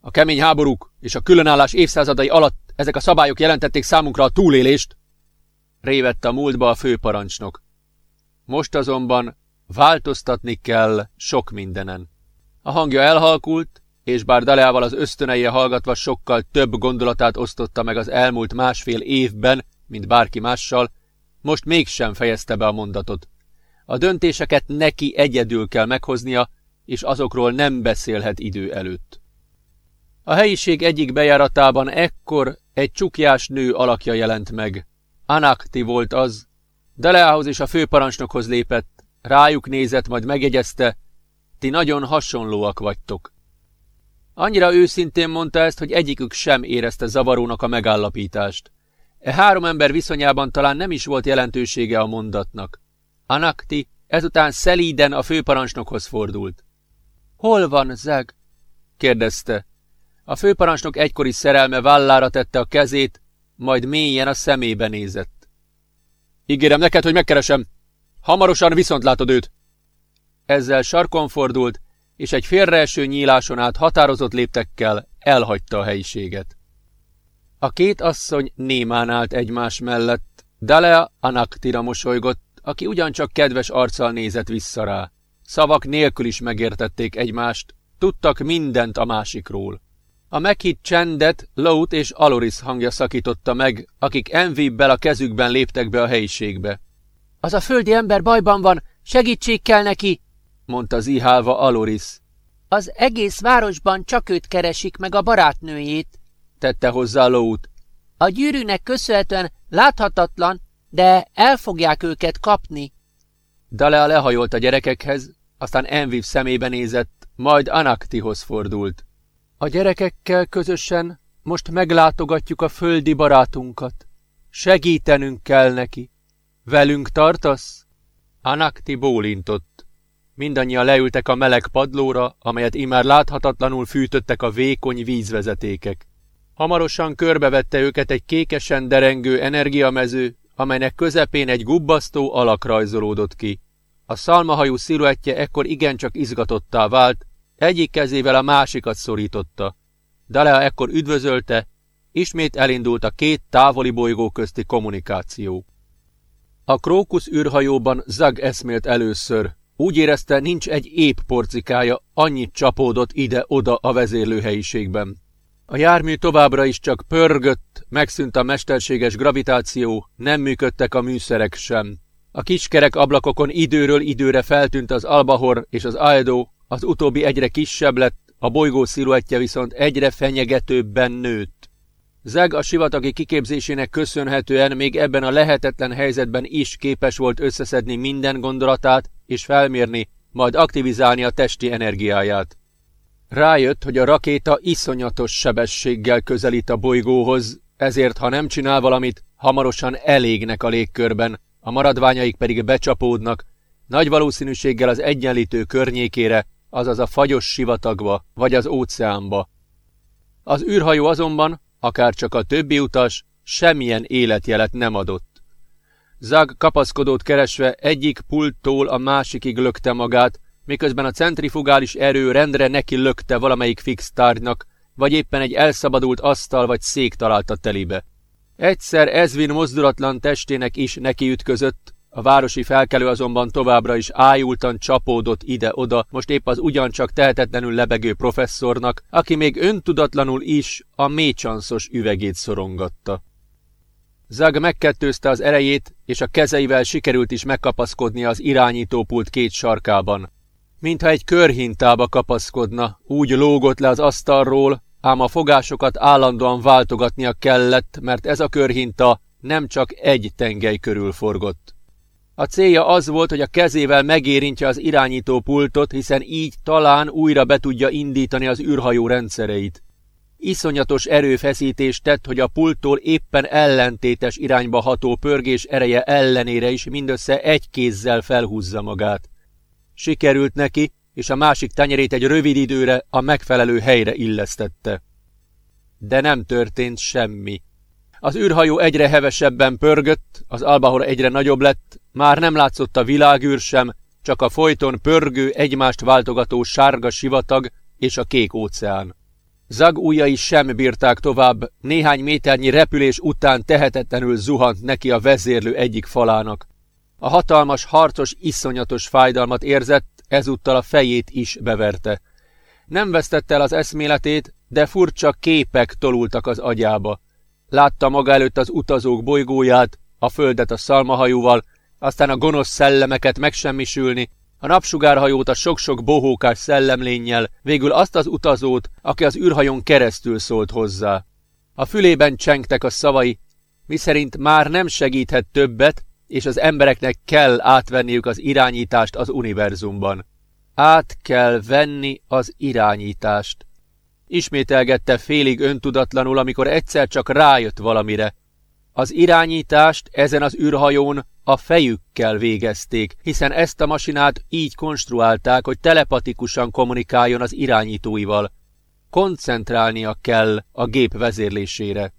A kemény háborúk és a különállás évszázadai alatt ezek a szabályok jelentették számunkra a túlélést, révett a múltba a főparancsnok. Most azonban változtatni kell sok mindenen. A hangja elhalkult, és bár Daleával az ösztöneje hallgatva sokkal több gondolatát osztotta meg az elmúlt másfél évben, mint bárki mással, most mégsem fejezte be a mondatot. A döntéseket neki egyedül kell meghoznia, és azokról nem beszélhet idő előtt. A helyiség egyik bejáratában ekkor egy csukjás nő alakja jelent meg. Anakti volt az. Deleához és a főparancsnokhoz lépett, rájuk nézett, majd megjegyezte, ti nagyon hasonlóak vagytok. Annyira őszintén mondta ezt, hogy egyikük sem érezte zavarónak a megállapítást. E három ember viszonyában talán nem is volt jelentősége a mondatnak. Anakti ezután szelíden a főparancsnokhoz fordult. Hol van Zeg? kérdezte. A főparancsnok egykori szerelme vállára tette a kezét, majd mélyen a szemébe nézett. Ígérem neked, hogy megkeresem. Hamarosan viszont látod őt. Ezzel sarkon fordult, és egy félreeső nyíláson át határozott léptekkel elhagyta a helyiséget. A két asszony némán állt egymás mellett. Dalea Anaktira mosolygott, aki ugyancsak kedves arccal nézett vissza rá. Szavak nélkül is megértették egymást, tudtak mindent a másikról. A meghitt csendet Lout és Aloris hangja szakította meg, akik envébbel a kezükben léptek be a helyiségbe. Az a földi ember bajban van, segítség kell neki, mondta zihálva Aloris. Az egész városban csak őt keresik meg a barátnőjét, tette hozzá Lout. A gyűrűnek köszönhetően láthatatlan, de el fogják őket kapni. Dalea lehajolt a gyerekekhez, aztán Enviv szemébe nézett, majd Anaktihoz fordult. A gyerekekkel közösen most meglátogatjuk a földi barátunkat. Segítenünk kell neki. Velünk tartasz? Anakti bólintott. Mindannyian leültek a meleg padlóra, amelyet immár láthatatlanul fűtöttek a vékony vízvezetékek. Hamarosan körbevette őket egy kékesen derengő energiamező, amelynek közepén egy gubbasztó alak rajzolódott ki. A szalmahajú sziluettje ekkor igencsak izgatottá vált, egyik kezével a másikat szorította. Dalea ekkor üdvözölte, ismét elindult a két távoli bolygó közti kommunikáció. A Krókusz űrhajóban Zag eszmélt először. Úgy érezte, nincs egy épp porcikája, annyit csapódott ide-oda a vezérlőhelyiségben. A jármű továbbra is csak pörgött, megszűnt a mesterséges gravitáció, nem működtek a műszerek sem. A kiskerek ablakokon időről időre feltűnt az Albahor és az Aedo, az utóbbi egyre kisebb lett, a bolygó sziluettje viszont egyre fenyegetőbben nőtt. Zeg a sivatagi kiképzésének köszönhetően még ebben a lehetetlen helyzetben is képes volt összeszedni minden gondolatát és felmérni, majd aktivizálni a testi energiáját. Rájött, hogy a rakéta iszonyatos sebességgel közelít a bolygóhoz, ezért ha nem csinál valamit, hamarosan elégnek a légkörben, a maradványaik pedig becsapódnak, nagy valószínűséggel az egyenlítő környékére, azaz a fagyos sivatagba vagy az óceánba. Az űrhajó azonban, akár csak a többi utas, semmilyen életjelet nem adott. Zag kapaszkodót keresve egyik pulttól a másikig lökte magát, miközben a centrifugális erő rendre neki lökte valamelyik fix tárgynak, vagy éppen egy elszabadult asztal vagy szék találta telibe. Egyszer Ezvin mozdulatlan testének is neki ütközött, A városi felkelő azonban továbbra is ájultan csapódott ide-oda, most épp az ugyancsak tehetetlenül lebegő professzornak, aki még öntudatlanul is a mécsanszos üvegét szorongatta. Zag megkettőzte az erejét, és a kezeivel sikerült is megkapaszkodnia az irányítópult két sarkában. Mintha egy körhintába kapaszkodna, úgy lógott le az asztalról, ám a fogásokat állandóan váltogatnia kellett, mert ez a körhinta nem csak egy tengely körül forgott. A célja az volt, hogy a kezével megérintse az irányítópultot, hiszen így talán újra be tudja indítani az űrhajó rendszereit. Iszonyatos erőfeszítést tett, hogy a pulttól éppen ellentétes irányba ható pörgés ereje ellenére is mindössze egy kézzel felhúzza magát. Sikerült neki, és a másik tenyerét egy rövid időre a megfelelő helyre illesztette. De nem történt semmi. Az űrhajó egyre hevesebben pörgött, az albahor egyre nagyobb lett, már nem látszott a világűr sem, csak a folyton pörgő, egymást váltogató sárga sivatag és a kék óceán. Zag ujjai sem bírták tovább, néhány méternyi repülés után tehetetlenül zuhant neki a vezérlő egyik falának. A hatalmas, harcos, iszonyatos fájdalmat érzett, ezúttal a fejét is beverte. Nem vesztette el az eszméletét, de furcsa képek tolultak az agyába. Látta maga előtt az utazók bolygóját, a földet a szalmahajóval, aztán a gonosz szellemeket megsemmisülni, a napsugárhajót a sok-sok bohókás szellemlénnyel, végül azt az utazót, aki az űrhajón keresztül szólt hozzá. A fülében csengtek a szavai, miszerint már nem segíthet többet, és az embereknek kell átvenniük az irányítást az univerzumban. Át kell venni az irányítást. Ismételgette félig öntudatlanul, amikor egyszer csak rájött valamire. Az irányítást ezen az űrhajón a fejükkel végezték, hiszen ezt a masinát így konstruálták, hogy telepatikusan kommunikáljon az irányítóival. Koncentrálnia kell a gép vezérlésére.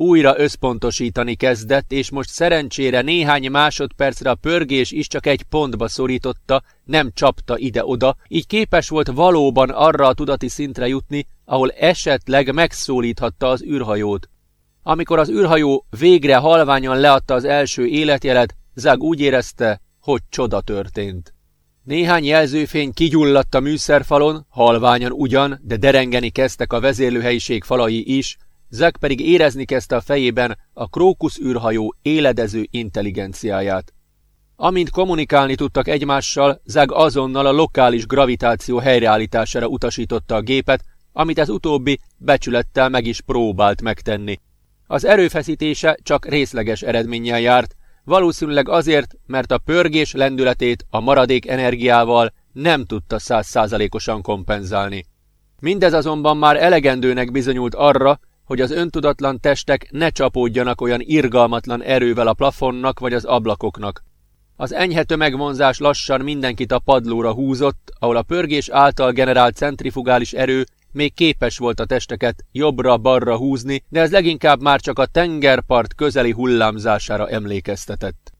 Újra összpontosítani kezdett, és most szerencsére néhány másodpercre a pörgés is csak egy pontba szorította, nem csapta ide-oda, így képes volt valóban arra a tudati szintre jutni, ahol esetleg megszólíthatta az űrhajót. Amikor az űrhajó végre halványan leadta az első életjelet, Zag úgy érezte, hogy csoda történt. Néhány jelzőfény kigyulladt a műszerfalon, halványan ugyan, de derengeni kezdtek a vezérlőhelyiség falai is, Zag pedig érezni kezdte a fejében a Krókusz űrhajó éledező intelligenciáját. Amint kommunikálni tudtak egymással, Zag azonnal a lokális gravitáció helyreállítására utasította a gépet, amit az utóbbi becsülettel meg is próbált megtenni. Az erőfeszítése csak részleges eredménnyel járt, valószínűleg azért, mert a pörgés lendületét a maradék energiával nem tudta százszázalékosan kompenzálni. Mindez azonban már elegendőnek bizonyult arra, hogy az öntudatlan testek ne csapódjanak olyan irgalmatlan erővel a plafonnak vagy az ablakoknak. Az enyhe tömegvonzás lassan mindenkit a padlóra húzott, ahol a pörgés által generált centrifugális erő még képes volt a testeket jobbra-balra húzni, de ez leginkább már csak a tengerpart közeli hullámzására emlékeztetett.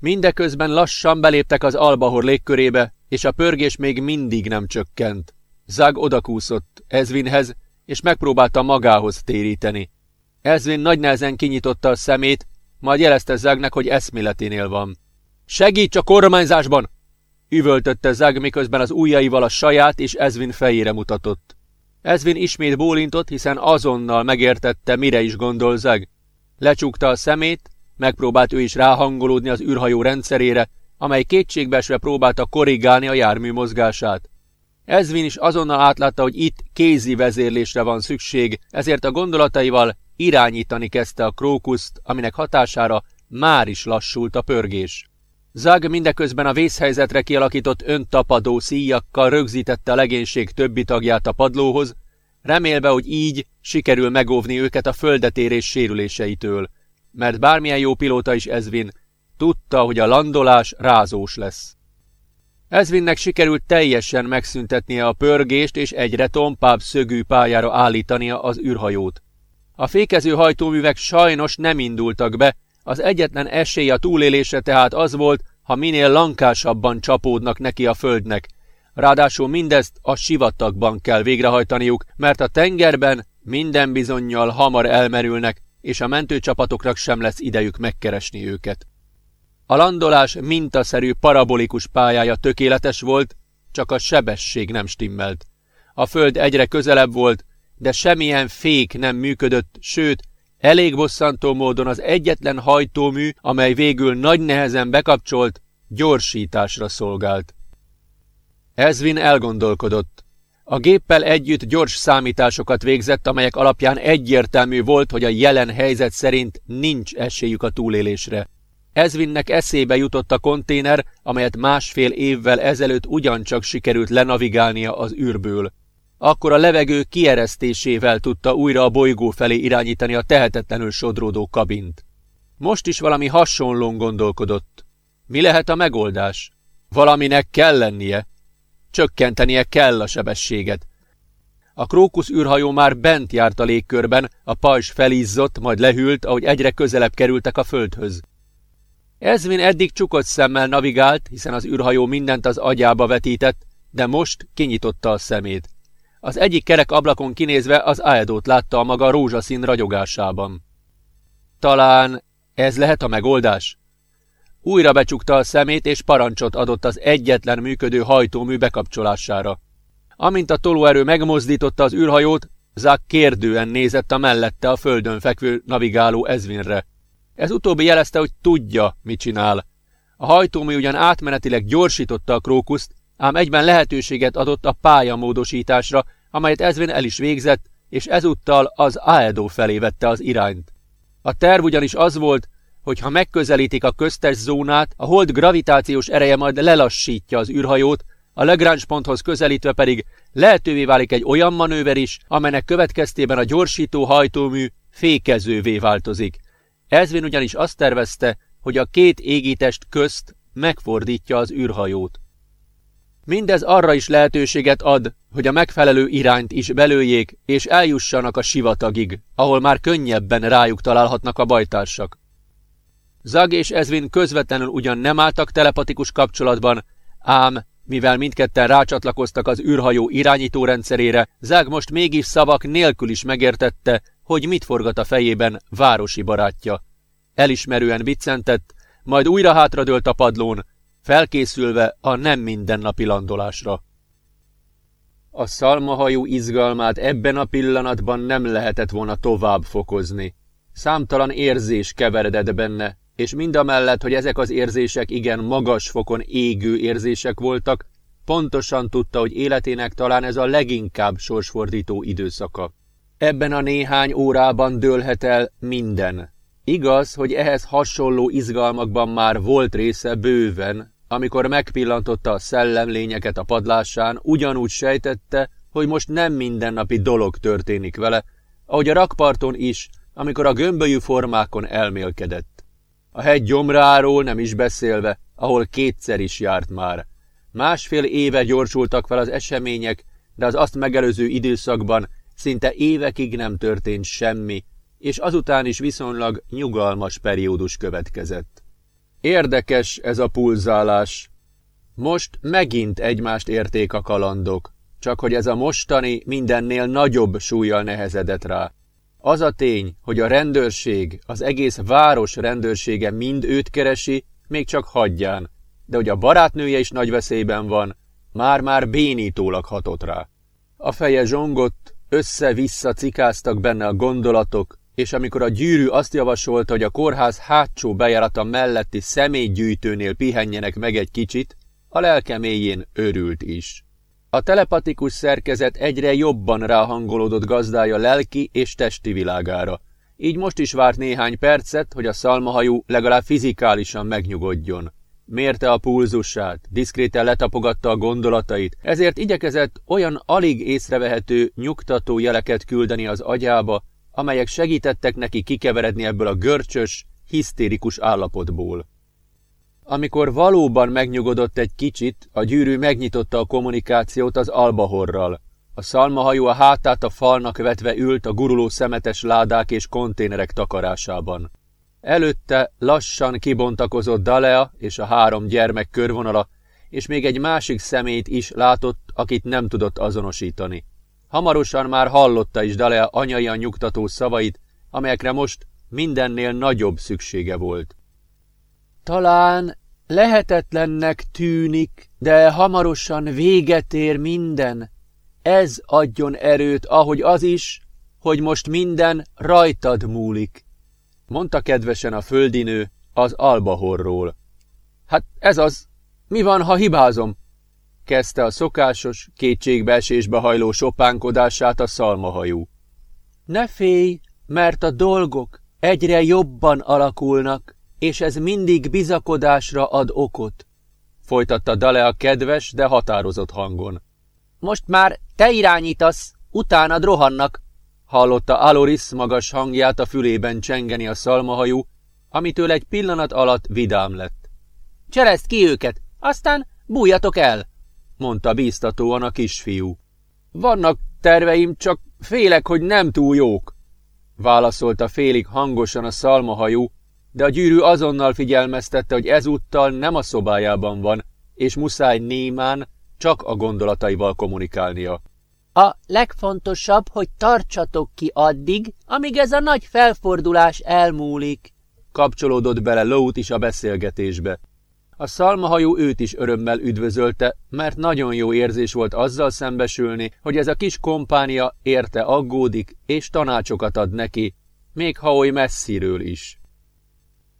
Mindeközben lassan beléptek az albahor légkörébe, és a pörgés még mindig nem csökkent. Zag odakúszott Ezvinhez, és megpróbálta magához téríteni. Ezvin nagy nehezen kinyitotta a szemét, majd jelezte Zagnek, hogy eszméleténél van. Segíts a kormányzásban! Üvöltötte Zag, miközben az ujjaival a saját és Ezvin fejére mutatott. Ezvin ismét bólintott, hiszen azonnal megértette, mire is gondol Zeg. Lecsukta a szemét, megpróbált ő is ráhangolódni az űrhajó rendszerére, amely kétségbeesve próbálta korrigálni a jármű mozgását. Ezvin is azonnal átlátta, hogy itt kézi vezérlésre van szükség, ezért a gondolataival irányítani kezdte a krókuszt, aminek hatására már is lassult a pörgés. Zag mindeközben a vészhelyzetre kialakított öntapadó szíjakkal rögzítette a legénység többi tagját a padlóhoz, remélve, hogy így sikerül megóvni őket a földetérés sérüléseitől, mert bármilyen jó pilóta is Ezvin, tudta, hogy a landolás rázós lesz. Ezvinnek sikerült teljesen megszüntetnie a pörgést és egyre tompább szögű pályára állítania az űrhajót. A fékező hajtóművek sajnos nem indultak be, az egyetlen esély a túlélése tehát az volt, ha minél lankásabban csapódnak neki a földnek. Ráadásul mindezt a sivatagban kell végrehajtaniuk, mert a tengerben minden bizonyal hamar elmerülnek, és a mentőcsapatoknak sem lesz idejük megkeresni őket. A landolás mintaszerű parabolikus pályája tökéletes volt, csak a sebesség nem stimmelt. A föld egyre közelebb volt, de semmilyen fék nem működött, sőt, elég bosszantó módon az egyetlen hajtómű, amely végül nagy nehezen bekapcsolt, gyorsításra szolgált. Ezvin elgondolkodott. A géppel együtt gyors számításokat végzett, amelyek alapján egyértelmű volt, hogy a jelen helyzet szerint nincs esélyük a túlélésre. Ezvinnek eszébe jutott a konténer, amelyet másfél évvel ezelőtt ugyancsak sikerült lenavigálnia az űrből. Akkor a levegő kieresztésével tudta újra a bolygó felé irányítani a tehetetlenül sodródó kabint. Most is valami hasonlón gondolkodott. Mi lehet a megoldás? Valaminek kell lennie. Csökkentenie kell a sebességet. A krókusz űrhajó már bent járt a légkörben, a pajzs felizzott, majd lehűlt, ahogy egyre közelebb kerültek a földhöz. Ezvin eddig csukott szemmel navigált, hiszen az űrhajó mindent az agyába vetített, de most kinyitotta a szemét. Az egyik kerek ablakon kinézve az Aedót látta a maga rózsaszín ragyogásában. Talán ez lehet a megoldás? Újra becsukta a szemét, és parancsot adott az egyetlen működő hajtómű bekapcsolására. Amint a tolóerő megmozdította az űrhajót, Zák kérdően nézett a mellette a földön fekvő navigáló Ezvinre. Ez utóbbi jelezte, hogy tudja, mit csinál. A hajtómű ugyan átmenetileg gyorsította a krókuszt, ám egyben lehetőséget adott a pályamódosításra, amelyet Ezvin el is végzett, és ezúttal az Aedo felé vette az irányt. A terv ugyanis az volt, hogy ha megközelítik a köztes zónát, a hold gravitációs ereje majd lelassítja az űrhajót, a Lagrange ponthoz közelítve pedig lehetővé válik egy olyan manőver is, amelynek következtében a gyorsító hajtómű fékezővé változik. Ezvin ugyanis azt tervezte, hogy a két égitest közt megfordítja az űrhajót. Mindez arra is lehetőséget ad, hogy a megfelelő irányt is belőjék, és eljussanak a sivatagig, ahol már könnyebben rájuk találhatnak a bajtársak. Zag és Ezvin közvetlenül ugyan nem álltak telepatikus kapcsolatban, ám mivel mindketten rácsatlakoztak az űrhajó irányítórendszerére, Zag most mégis szavak nélkül is megértette, hogy mit forgat a fejében városi barátja. Elismerően biccentett, majd újra hátradőlt a padlón, felkészülve a nem mindennapi landolásra. A szalmahajú izgalmát ebben a pillanatban nem lehetett volna tovább fokozni. Számtalan érzés keveredett benne, és mindamellett, hogy ezek az érzések igen magas fokon égő érzések voltak, pontosan tudta, hogy életének talán ez a leginkább sorsfordító időszaka. Ebben a néhány órában dőlhet el minden. Igaz, hogy ehhez hasonló izgalmakban már volt része bőven, amikor megpillantotta a szellemlényeket a padlásán, ugyanúgy sejtette, hogy most nem mindennapi dolog történik vele, ahogy a rakparton is, amikor a gömbölyű formákon elmélkedett. A hegy gyomráról nem is beszélve, ahol kétszer is járt már. Másfél éve gyorsultak fel az események, de az azt megelőző időszakban szinte évekig nem történt semmi, és azután is viszonylag nyugalmas periódus következett. Érdekes ez a pulzálás. Most megint egymást érték a kalandok, csak hogy ez a mostani mindennél nagyobb súlyjal nehezedett rá. Az a tény, hogy a rendőrség, az egész város rendőrsége mind őt keresi, még csak hagyján, de hogy a barátnője is nagy veszélyben van, már-már bénítólag hatott rá. A feje zsongott, össze-vissza cikáztak benne a gondolatok, és amikor a gyűrű azt javasolta, hogy a kórház hátsó bejárata melletti személygyűjtőnél pihenjenek meg egy kicsit, a lelke mélyén örült is. A telepatikus szerkezet egyre jobban ráhangolódott gazdája lelki és testi világára. Így most is várt néhány percet, hogy a szalmahajú legalább fizikálisan megnyugodjon. Mérte a pulzusát, diszkréten letapogatta a gondolatait, ezért igyekezett olyan alig észrevehető, nyugtató jeleket küldeni az agyába, amelyek segítettek neki kikeveredni ebből a görcsös, hisztérikus állapotból. Amikor valóban megnyugodott egy kicsit, a gyűrű megnyitotta a kommunikációt az albahorral. A szalmahajó a hátát a falnak vetve ült a guruló szemetes ládák és konténerek takarásában. Előtte lassan kibontakozott Dalea és a három gyermek körvonala, és még egy másik szemét is látott, akit nem tudott azonosítani. Hamarosan már hallotta is Dalea anyai nyugtató szavait, amelyekre most mindennél nagyobb szüksége volt. Talán lehetetlennek tűnik, de hamarosan véget ér minden. Ez adjon erőt, ahogy az is, hogy most minden rajtad múlik, mondta kedvesen a földinő az albahorról. Hát ez az, mi van, ha hibázom? kezdte a szokásos, kétségbeesésbe hajló sopánkodását a szalmahajú. Ne félj, mert a dolgok egyre jobban alakulnak, és ez mindig bizakodásra ad okot, folytatta Dale a kedves, de határozott hangon. Most már te irányítasz, utána rohannak, hallotta Aloris magas hangját a fülében csengeni a szalmahajú, amitől egy pillanat alatt vidám lett. Csereszt ki őket, aztán bújjatok el, mondta bíztatóan a kisfiú. Vannak terveim, csak félek, hogy nem túl jók, válaszolta félig hangosan a szalmahajú, de a gyűrű azonnal figyelmeztette, hogy ezúttal nem a szobájában van, és muszáj némán csak a gondolataival kommunikálnia. A legfontosabb, hogy tartsatok ki addig, amíg ez a nagy felfordulás elmúlik, kapcsolódott bele Lót is a beszélgetésbe. A szalmahajú őt is örömmel üdvözölte, mert nagyon jó érzés volt azzal szembesülni, hogy ez a kis kompánia érte aggódik, és tanácsokat ad neki, még ha oly messziről is.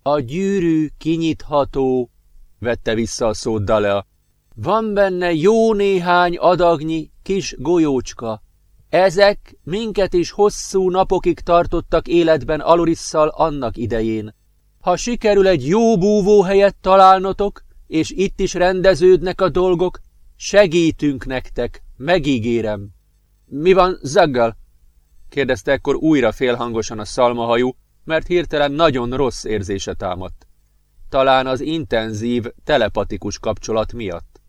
A gyűrű kinyitható, vette vissza a szót Dalea. Van benne jó néhány adagnyi kis golyócska. Ezek minket is hosszú napokig tartottak életben Alurisszal annak idején. Ha sikerül egy jó búvóhelyet találnotok, és itt is rendeződnek a dolgok, segítünk nektek, megígérem. Mi van Zaggal? kérdezte ekkor újra félhangosan a szalmahajú, mert hirtelen nagyon rossz érzése támadt. Talán az intenzív, telepatikus kapcsolat miatt.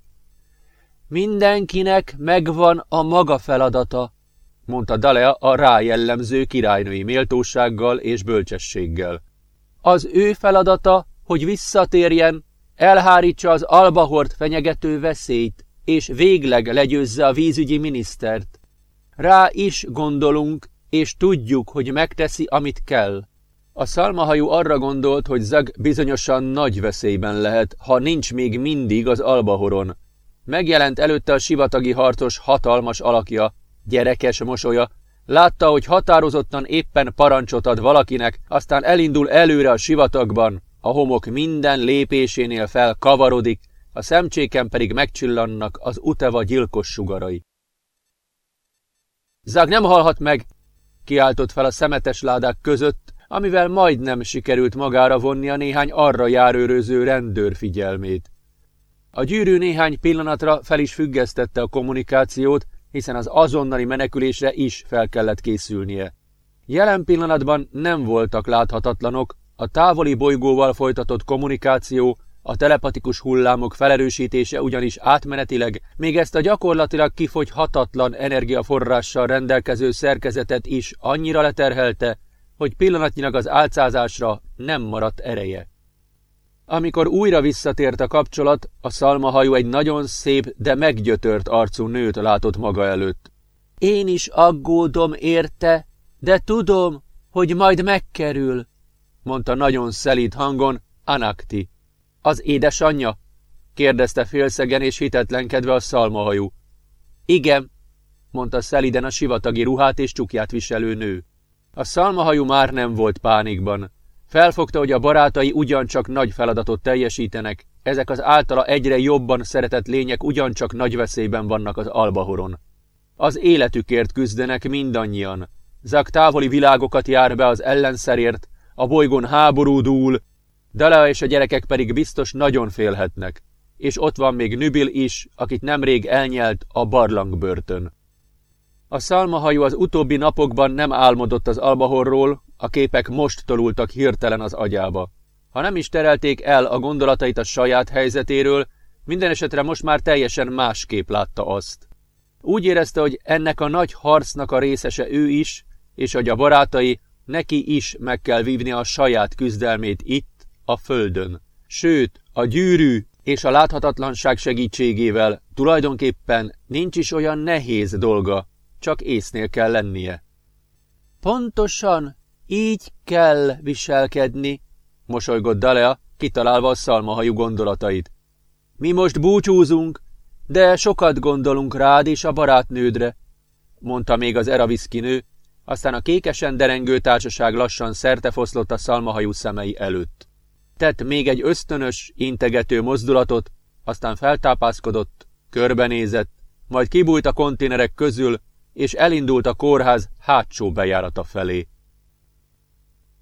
Mindenkinek megvan a maga feladata, mondta Dalea a rájellemző királynői méltósággal és bölcsességgel. Az ő feladata, hogy visszatérjen, elhárítsa az albahort fenyegető veszélyt, és végleg legyőzze a vízügyi minisztert. Rá is gondolunk, és tudjuk, hogy megteszi, amit kell. A szalmahajú arra gondolt, hogy Zag bizonyosan nagy veszélyben lehet, ha nincs még mindig az albahoron. Megjelent előtte a sivatagi harcos hatalmas alakja, gyerekes mosolya, Látta, hogy határozottan éppen parancsot ad valakinek, aztán elindul előre a sivatagban, a homok minden lépésénél fel kavarodik, a szemcséken pedig megcsillannak az uteva gyilkos sugarai. Zag nem halhat meg, kiáltott fel a szemetes ládák között, amivel majdnem sikerült magára vonni a néhány arra járőröző rendőr figyelmét. A gyűrű néhány pillanatra fel is függesztette a kommunikációt, hiszen az azonnali menekülésre is fel kellett készülnie. Jelen pillanatban nem voltak láthatatlanok, a távoli bolygóval folytatott kommunikáció, a telepatikus hullámok felerősítése ugyanis átmenetileg még ezt a gyakorlatilag kifogyhatatlan energiaforrással rendelkező szerkezetet is annyira leterhelte, hogy pillanatnyilag az álcázásra nem maradt ereje. Amikor újra visszatért a kapcsolat, a szalmahajú egy nagyon szép, de meggyötört arcú nőt látott maga előtt. Én is aggódom érte, de tudom, hogy majd megkerül, mondta nagyon szelíd hangon Anakti. Az édesanyja? kérdezte félszegen és hitetlenkedve a szalmahajú. Igen, mondta szeliden a sivatagi ruhát és csukját viselő nő. A szalmahajú már nem volt pánikban. Felfogta, hogy a barátai ugyancsak nagy feladatot teljesítenek, ezek az általa egyre jobban szeretett lények ugyancsak nagy veszélyben vannak az albahoron. Az életükért küzdenek mindannyian. Zak távoli világokat jár be az ellenszerért, a bolygón háború dúl, Dala és a gyerekek pedig biztos nagyon félhetnek. És ott van még Nübil is, akit nemrég elnyelt a barlangbörtön. A szalmahajó az utóbbi napokban nem álmodott az albahorról, a képek most tolultak hirtelen az agyába. Ha nem is terelték el a gondolatait a saját helyzetéről, minden esetre most már teljesen másképp látta azt. Úgy érezte, hogy ennek a nagy harcnak a részese ő is, és hogy a barátai neki is meg kell vívni a saját küzdelmét itt, a földön. Sőt, a gyűrű és a láthatatlanság segítségével tulajdonképpen nincs is olyan nehéz dolga, csak észnél kell lennie. Pontosan így kell viselkedni, mosolygott Dalea, kitalálva a szalmahajú gondolatait. Mi most búcsúzunk, de sokat gondolunk rád és a barátnődre, mondta még az Eraviszki nő, aztán a kékesen derengő társaság lassan szertefoszlott a szalmahajú szemei előtt. Tett még egy ösztönös, integető mozdulatot, aztán feltápászkodott, körbenézett, majd kibújt a konténerek közül, és elindult a kórház hátsó bejárata felé.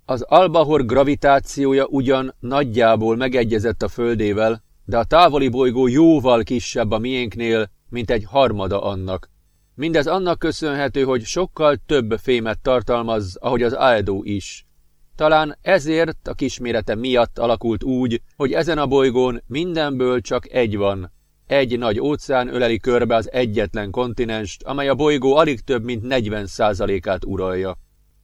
Az albahor gravitációja ugyan nagyjából megegyezett a földével, de a távoli bolygó jóval kisebb a miénknél, mint egy harmada annak. Mindez annak köszönhető, hogy sokkal több fémet tartalmaz, ahogy az Aedo is. Talán ezért a kismérete miatt alakult úgy, hogy ezen a bolygón mindenből csak egy van. Egy nagy óceán öleli körbe az egyetlen kontinenst, amely a bolygó alig több mint 40%-át uralja.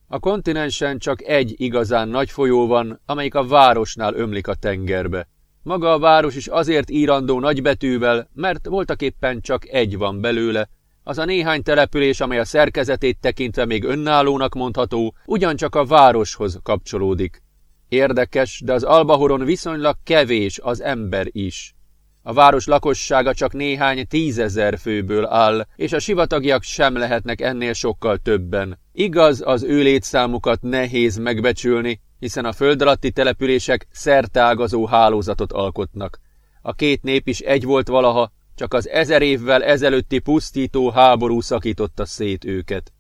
A kontinensen csak egy igazán nagy folyó van, amelyik a városnál ömlik a tengerbe. Maga a város is azért írandó nagybetűvel, mert voltaképpen csak egy van belőle, az a néhány település, amely a szerkezetét tekintve még önállónak mondható, ugyancsak a városhoz kapcsolódik. Érdekes, de az Albahoron viszonylag kevés az ember is. A város lakossága csak néhány tízezer főből áll, és a sivatagiak sem lehetnek ennél sokkal többen. Igaz, az ő létszámukat nehéz megbecsülni, hiszen a föld alatti települések szertágazó hálózatot alkotnak. A két nép is egy volt valaha, csak az ezer évvel ezelőtti pusztító háború szakította szét őket.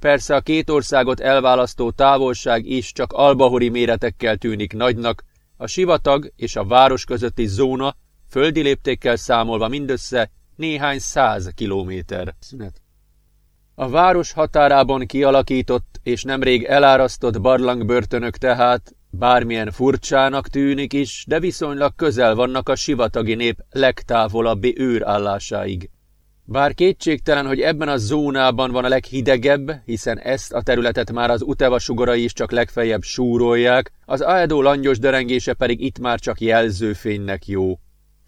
Persze a két országot elválasztó távolság is csak albahori méretekkel tűnik nagynak, a sivatag és a város közötti zóna földi léptékkel számolva mindössze néhány száz kilométer. A város határában kialakított és nemrég elárasztott barlangbörtönök tehát Bármilyen furcsának tűnik is, de viszonylag közel vannak a sivatagi nép legtávolabbi őrállásáig. Bár kétségtelen, hogy ebben a zónában van a leghidegebb, hiszen ezt a területet már az Uteva sugarai is csak legfeljebb súrolják, az Aedo langyos derengése pedig itt már csak jelzőfénynek jó.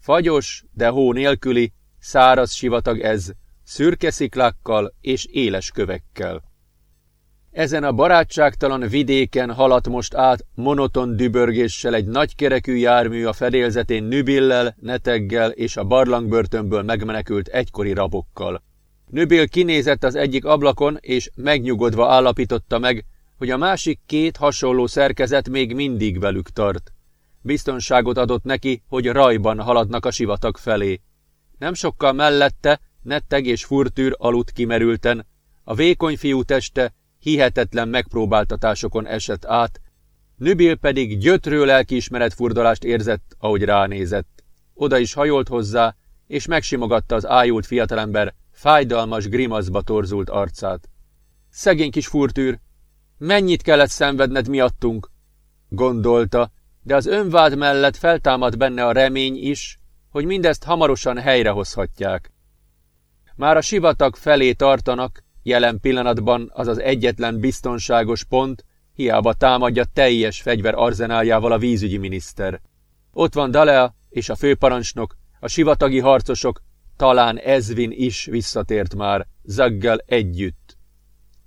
Fagyos, de hó nélküli, száraz sivatag ez, szürke sziklákkal és éles kövekkel. Ezen a barátságtalan vidéken haladt most át monoton dübörgéssel egy nagykerekű jármű a fedélzetén Nübillel, Neteggel és a barlangbörtönből megmenekült egykori rabokkal. Nübill kinézett az egyik ablakon, és megnyugodva állapította meg, hogy a másik két hasonló szerkezet még mindig velük tart. Biztonságot adott neki, hogy rajban haladnak a sivatag felé. Nem sokkal mellette Netteg és Furtűr aludt kimerülten, a vékony fiú teste hihetetlen megpróbáltatásokon esett át, Nübil pedig gyötrő lelkiismeret furdalást érzett, ahogy ránézett. Oda is hajolt hozzá, és megsimogatta az ájult fiatalember fájdalmas grimaszba torzult arcát. Szegény kis furtűr, mennyit kellett szenvedned miattunk? Gondolta, de az önvád mellett feltámad benne a remény is, hogy mindezt hamarosan helyrehozhatják. Már a sivatag felé tartanak, Jelen pillanatban az az egyetlen biztonságos pont, hiába támadja teljes fegyver arzenáljával a vízügyi miniszter. Ott van Dalea és a főparancsnok, a sivatagi harcosok, talán Ezvin is visszatért már, Zaggel együtt.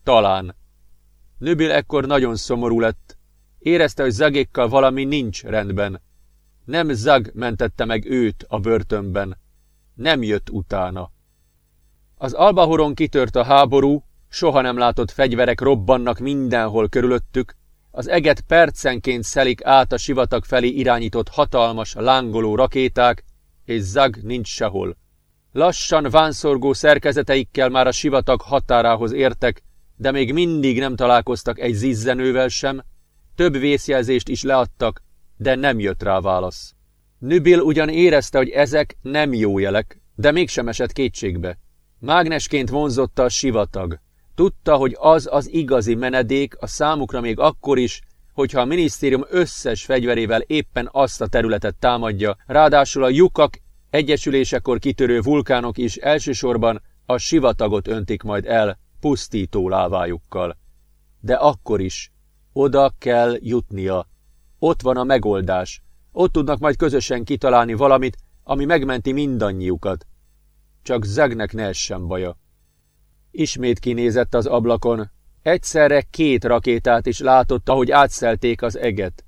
Talán. Nöbil ekkor nagyon szomorú lett. Érezte, hogy Zagékkal valami nincs rendben. Nem Zag mentette meg őt a börtönben. Nem jött utána. Az Albahoron kitört a háború, soha nem látott fegyverek robbannak mindenhol körülöttük, az eget percenként szelik át a sivatag felé irányított hatalmas, lángoló rakéták, és Zag nincs sehol. Lassan vánszorgó szerkezeteikkel már a sivatag határához értek, de még mindig nem találkoztak egy zizzenővel sem, több vészjelzést is leadtak, de nem jött rá válasz. Nübil ugyan érezte, hogy ezek nem jó jelek, de mégsem esett kétségbe. Mágnesként vonzotta a sivatag. Tudta, hogy az az igazi menedék a számukra még akkor is, hogyha a minisztérium összes fegyverével éppen azt a területet támadja, ráadásul a lyukak egyesülésekor kitörő vulkánok is elsősorban a sivatagot öntik majd el pusztító lávájukkal. De akkor is oda kell jutnia. Ott van a megoldás. Ott tudnak majd közösen kitalálni valamit, ami megmenti mindannyiukat. Csak Zegnek ne essen baja. Ismét kinézett az ablakon. Egyszerre két rakétát is látott, ahogy átszelték az eget.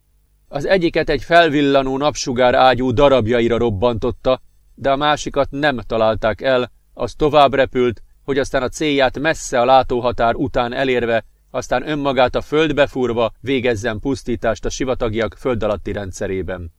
Az egyiket egy felvillanó napsugár ágyú darabjaira robbantotta, de a másikat nem találták el, az tovább repült, hogy aztán a célját messze a látóhatár után elérve, aztán önmagát a földbe furva végezzen pusztítást a sivatagiak föld alatti rendszerében.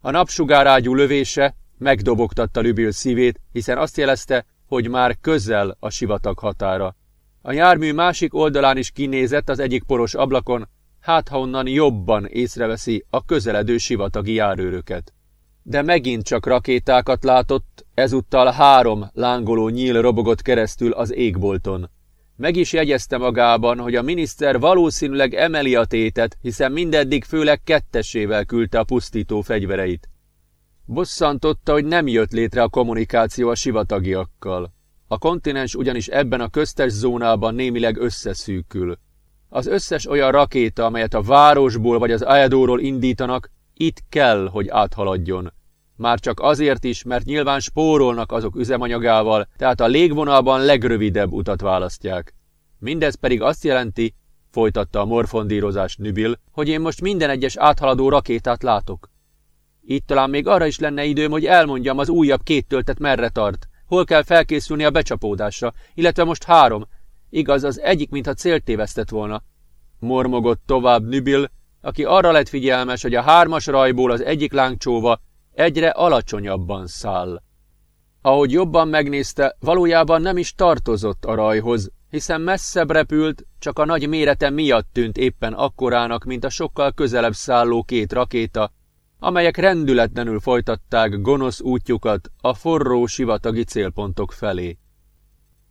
A napsugárágyú lövése megdobogtatta Lübil szívét, hiszen azt jelezte, hogy már közel a sivatag határa. A jármű másik oldalán is kinézett az egyik poros ablakon, hát ha onnan jobban észreveszi a közeledő sivatagi járőröket. De megint csak rakétákat látott, ezúttal három lángoló nyíl robogott keresztül az égbolton. Meg is jegyezte magában, hogy a miniszter valószínűleg emeli a tétet, hiszen mindeddig főleg kettesével küldte a pusztító fegyvereit. Bosszantotta, hogy nem jött létre a kommunikáció a sivatagiakkal. A kontinens ugyanis ebben a köztes zónában némileg összeszűkül. Az összes olyan rakéta, amelyet a városból vagy az Aedóról indítanak, itt kell, hogy áthaladjon. Már csak azért is, mert nyilván spórolnak azok üzemanyagával, tehát a légvonalban legrövidebb utat választják. Mindez pedig azt jelenti, folytatta a morfondírozás Nübil, hogy én most minden egyes áthaladó rakétát látok. Itt talán még arra is lenne időm, hogy elmondjam az újabb két töltet merre tart, hol kell felkészülni a becsapódásra, illetve most három. Igaz, az egyik, mintha célt tévesztett volna. Mormogott tovább Nübil, aki arra lett figyelmes, hogy a hármas rajból az egyik lángcsóva egyre alacsonyabban száll. Ahogy jobban megnézte, valójában nem is tartozott a rajhoz, hiszen messzebb repült, csak a nagy mérete miatt tűnt éppen akkorának, mint a sokkal közelebb szálló két rakéta, amelyek rendületlenül folytatták gonosz útjukat a forró sivatagi célpontok felé.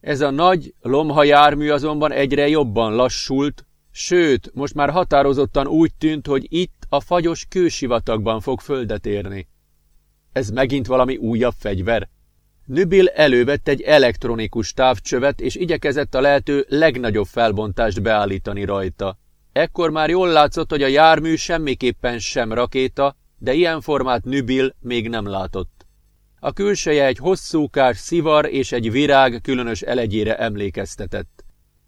Ez a nagy, lomha jármű azonban egyre jobban lassult, sőt, most már határozottan úgy tűnt, hogy itt a fagyos kősivatagban fog földet érni. Ez megint valami újabb fegyver? Nübil elővett egy elektronikus távcsövet, és igyekezett a lehető legnagyobb felbontást beállítani rajta. Ekkor már jól látszott, hogy a jármű semmiképpen sem rakéta, de ilyen formát Nübil még nem látott. A külseje egy hosszúkás szivar és egy virág különös elegyére emlékeztetett.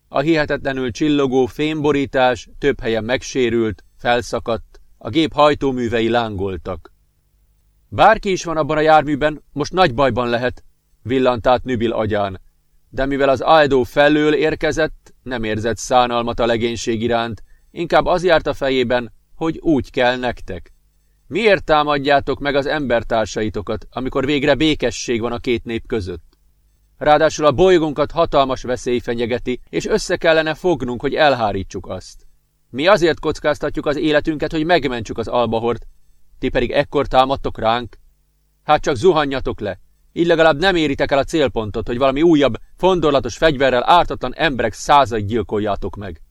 A hihetetlenül csillogó fémborítás több helyen megsérült, felszakadt, a gép hajtóművei lángoltak. Bárki is van abban a járműben, most nagy bajban lehet, villant át Nübil agyán, de mivel az Aedo felől érkezett, nem érzett szánalmat a legénység iránt, inkább az járt a fejében, hogy úgy kell nektek. Miért támadjátok meg az embertársaitokat, amikor végre békesség van a két nép között? Ráadásul a bolygónkat hatalmas veszély fenyegeti, és össze kellene fognunk, hogy elhárítsuk azt. Mi azért kockáztatjuk az életünket, hogy megmentsük az albahort, ti pedig ekkor támadtok ránk? Hát csak zuhanjatok le, így legalább nem éritek el a célpontot, hogy valami újabb, fondorlatos fegyverrel ártatlan emberek százait gyilkoljátok meg.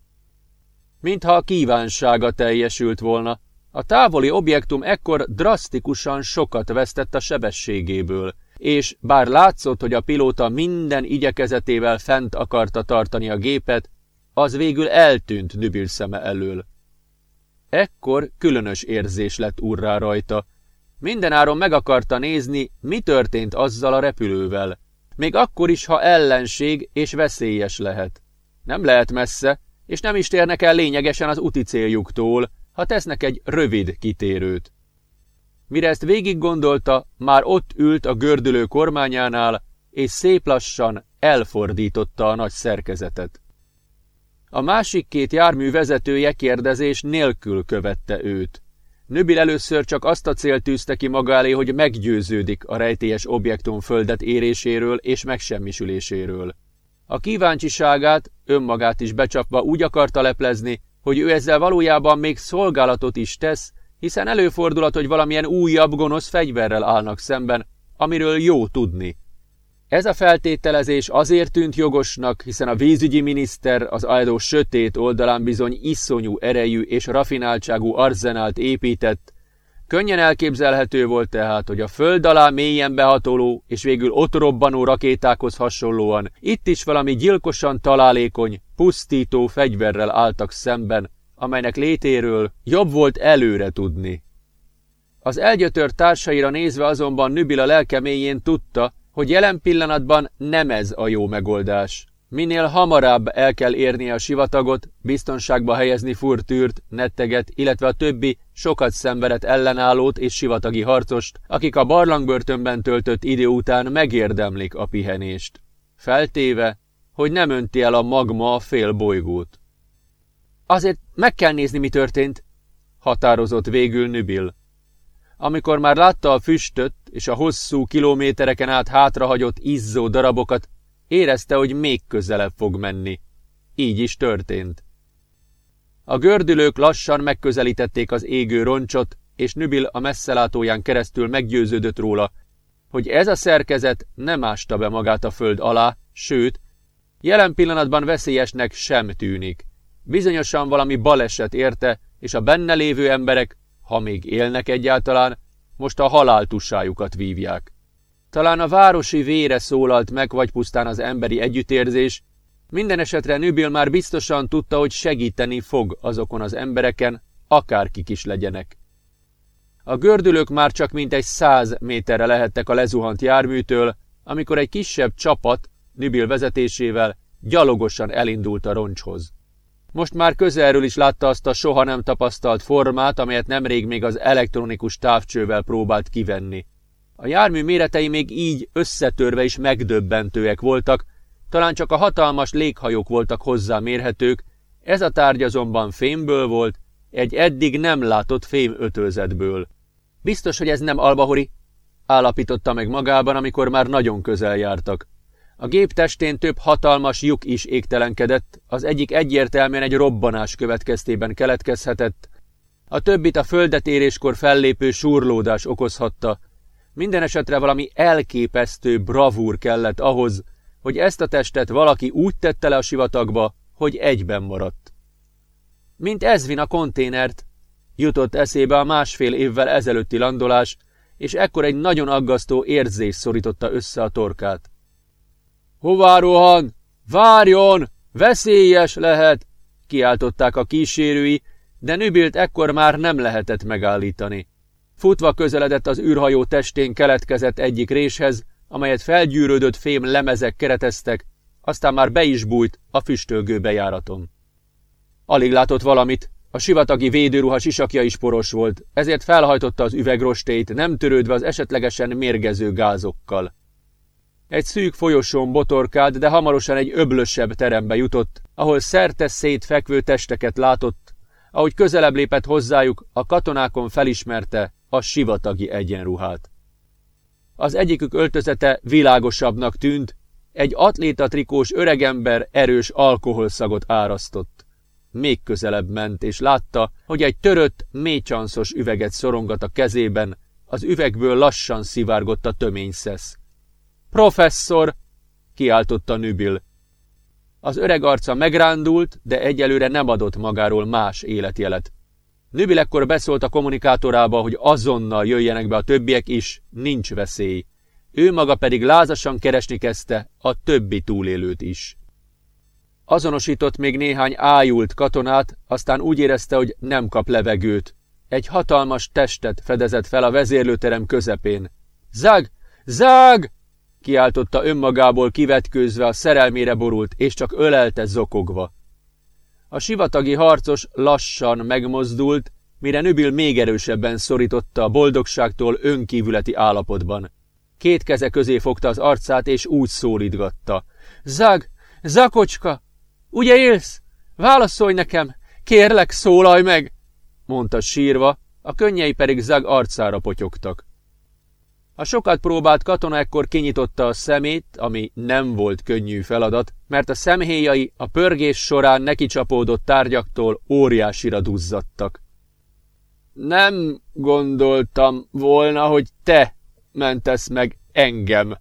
Mintha a kívánsága teljesült volna, a távoli objektum ekkor drasztikusan sokat vesztett a sebességéből, és bár látszott, hogy a pilóta minden igyekezetével fent akarta tartani a gépet, az végül eltűnt Nübil szeme elől. Ekkor különös érzés lett urrá rajta. Mindenáron meg akarta nézni, mi történt azzal a repülővel. Még akkor is, ha ellenség és veszélyes lehet. Nem lehet messze, és nem is térnek el lényegesen az úti céljuktól, ha tesznek egy rövid kitérőt. Mire ezt végig gondolta, már ott ült a gördülő kormányánál, és szép lassan elfordította a nagy szerkezetet. A másik két jármű vezetője kérdezés nélkül követte őt. Nöbil először csak azt a célt tűzte ki maga elé, hogy meggyőződik a rejtélyes objektum földet éréséről és megsemmisüléséről. A kíváncsiságát, önmagát is becsapva úgy akarta leplezni, hogy ő ezzel valójában még szolgálatot is tesz, hiszen előfordulhat, hogy valamilyen újabb gonosz fegyverrel állnak szemben, amiről jó tudni. Ez a feltételezés azért tűnt jogosnak, hiszen a vízügyi miniszter az Aedo sötét oldalán bizony iszonyú erejű és rafináltságú arzenált épített, Könnyen elképzelhető volt tehát, hogy a föld alá mélyen behatoló és végül ott robbanó rakétákhoz hasonlóan itt is valami gyilkosan találékony, pusztító fegyverrel álltak szemben, amelynek létéről jobb volt előre tudni. Az elgyötört társaira nézve azonban Nübila lelke mélyén tudta, hogy jelen pillanatban nem ez a jó megoldás. Minél hamarabb el kell érnie a sivatagot, biztonságba helyezni furtűrt, netteget, illetve a többi sokat szenvedett ellenállót és sivatagi harcost, akik a barlangbörtönben töltött idő után megérdemlik a pihenést. Feltéve, hogy nem önti el a magma a fél bolygót. Azért meg kell nézni, mi történt, határozott végül Nübil. Amikor már látta a füstöt és a hosszú kilométereken át hátrahagyott izzó darabokat, érezte, hogy még közelebb fog menni. Így is történt. A gördülők lassan megközelítették az égő roncsot, és Nübil a messzelátóján keresztül meggyőződött róla, hogy ez a szerkezet nem ásta be magát a föld alá, sőt, jelen pillanatban veszélyesnek sem tűnik. Bizonyosan valami baleset érte, és a benne lévő emberek, ha még élnek egyáltalán, most a haláltussájukat vívják. Talán a városi vére szólalt meg, vagy pusztán az emberi együttérzés, minden esetre Nübil már biztosan tudta, hogy segíteni fog azokon az embereken, akárkik is legyenek. A gördülők már csak mintegy száz méterre lehettek a lezuhant járműtől, amikor egy kisebb csapat, Nübil vezetésével, gyalogosan elindult a roncshoz. Most már közelről is látta azt a soha nem tapasztalt formát, amelyet nemrég még az elektronikus távcsővel próbált kivenni. A jármű méretei még így összetörve is megdöbbentőek voltak, talán csak a hatalmas léghajók voltak hozzá mérhetők, ez a tárgy azonban fémből volt, egy eddig nem látott fém ötölzetből. Biztos, hogy ez nem albahori, állapította meg magában, amikor már nagyon közel jártak. A gép testén több hatalmas lyuk is égtelenkedett, az egyik egyértelműen egy robbanás következtében keletkezhetett, a többit a földet éréskor fellépő surlódás okozhatta. Minden esetre valami elképesztő bravúr kellett ahhoz, hogy ezt a testet valaki úgy tette le a sivatagba, hogy egyben maradt. Mint Ezvin a konténert, jutott eszébe a másfél évvel ezelőtti landolás, és ekkor egy nagyon aggasztó érzés szorította össze a torkát. Hová rohan? Várjon! Veszélyes lehet! kiáltották a kísérői, de Nübilt ekkor már nem lehetett megállítani. Futva közeledett az űrhajó testén keletkezett egyik réshez, amelyet felgyűrődött fém lemezek kereteztek, aztán már be is bújt a füstölgő bejáraton. Alig látott valamit, a sivatagi védőruha sisakja is poros volt, ezért felhajtotta az üvegrostét, nem törődve az esetlegesen mérgező gázokkal. Egy szűk folyosón botorkált, de hamarosan egy öblösebb terembe jutott, ahol szerte szét fekvő testeket látott. Ahogy közelebb lépett hozzájuk, a katonákon felismerte a sivatagi egyenruhát. Az egyikük öltözete világosabbnak tűnt, egy atlétatrikós öregember erős alkoholszagot árasztott. Még közelebb ment, és látta, hogy egy törött, mélycsanszos üveget szorongat a kezében, az üvegből lassan szivárgott a töményszesz. Professzor! kiáltotta Nübil. Az öreg arca megrándult, de egyelőre nem adott magáról más életjelet. Nübil ekkor beszólt a kommunikátorába, hogy azonnal jöjjenek be a többiek is, nincs veszély. Ő maga pedig lázasan keresni kezdte a többi túlélőt is. Azonosított még néhány ájult katonát, aztán úgy érezte, hogy nem kap levegőt. Egy hatalmas testet fedezett fel a vezérlőterem közepén. Zag! Zag! Kiáltotta önmagából kivetkőzve a szerelmére borult, és csak ölelte zokogva. A sivatagi harcos lassan megmozdult, mire Nübil még erősebben szorította a boldogságtól önkívületi állapotban. Két keze közé fogta az arcát, és úgy szólítgatta. Zag! Zakocska! Ugye élsz? Válaszolj nekem! Kérlek, szólalj meg! mondta sírva, a könnyei pedig Zag arcára potyogtak. A sokat próbált katona ekkor kinyitotta a szemét, ami nem volt könnyű feladat, mert a szemhéjai a pörgés során neki csapódott tárgyaktól óriásira duzzadtak. Nem gondoltam volna, hogy te mentesz meg engem,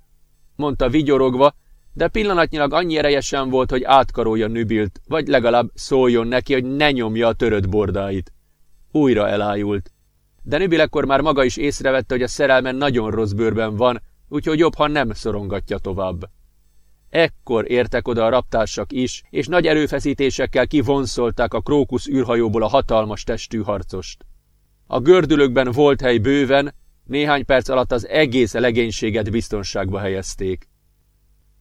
mondta vigyorogva, de pillanatnyilag annyi ereje volt, hogy átkarolja Nübilt, vagy legalább szóljon neki, hogy ne nyomja a törött bordáit. Újra elájult de Nübil ekkor már maga is észrevette, hogy a szerelme nagyon rossz bőrben van, úgyhogy jobb, ha nem szorongatja tovább. Ekkor értek oda a raptársak is, és nagy erőfeszítésekkel kivonszolták a krókusz űrhajóból a hatalmas testű harcost. A gördülőkben volt hely bőven, néhány perc alatt az egész legénységet biztonságba helyezték.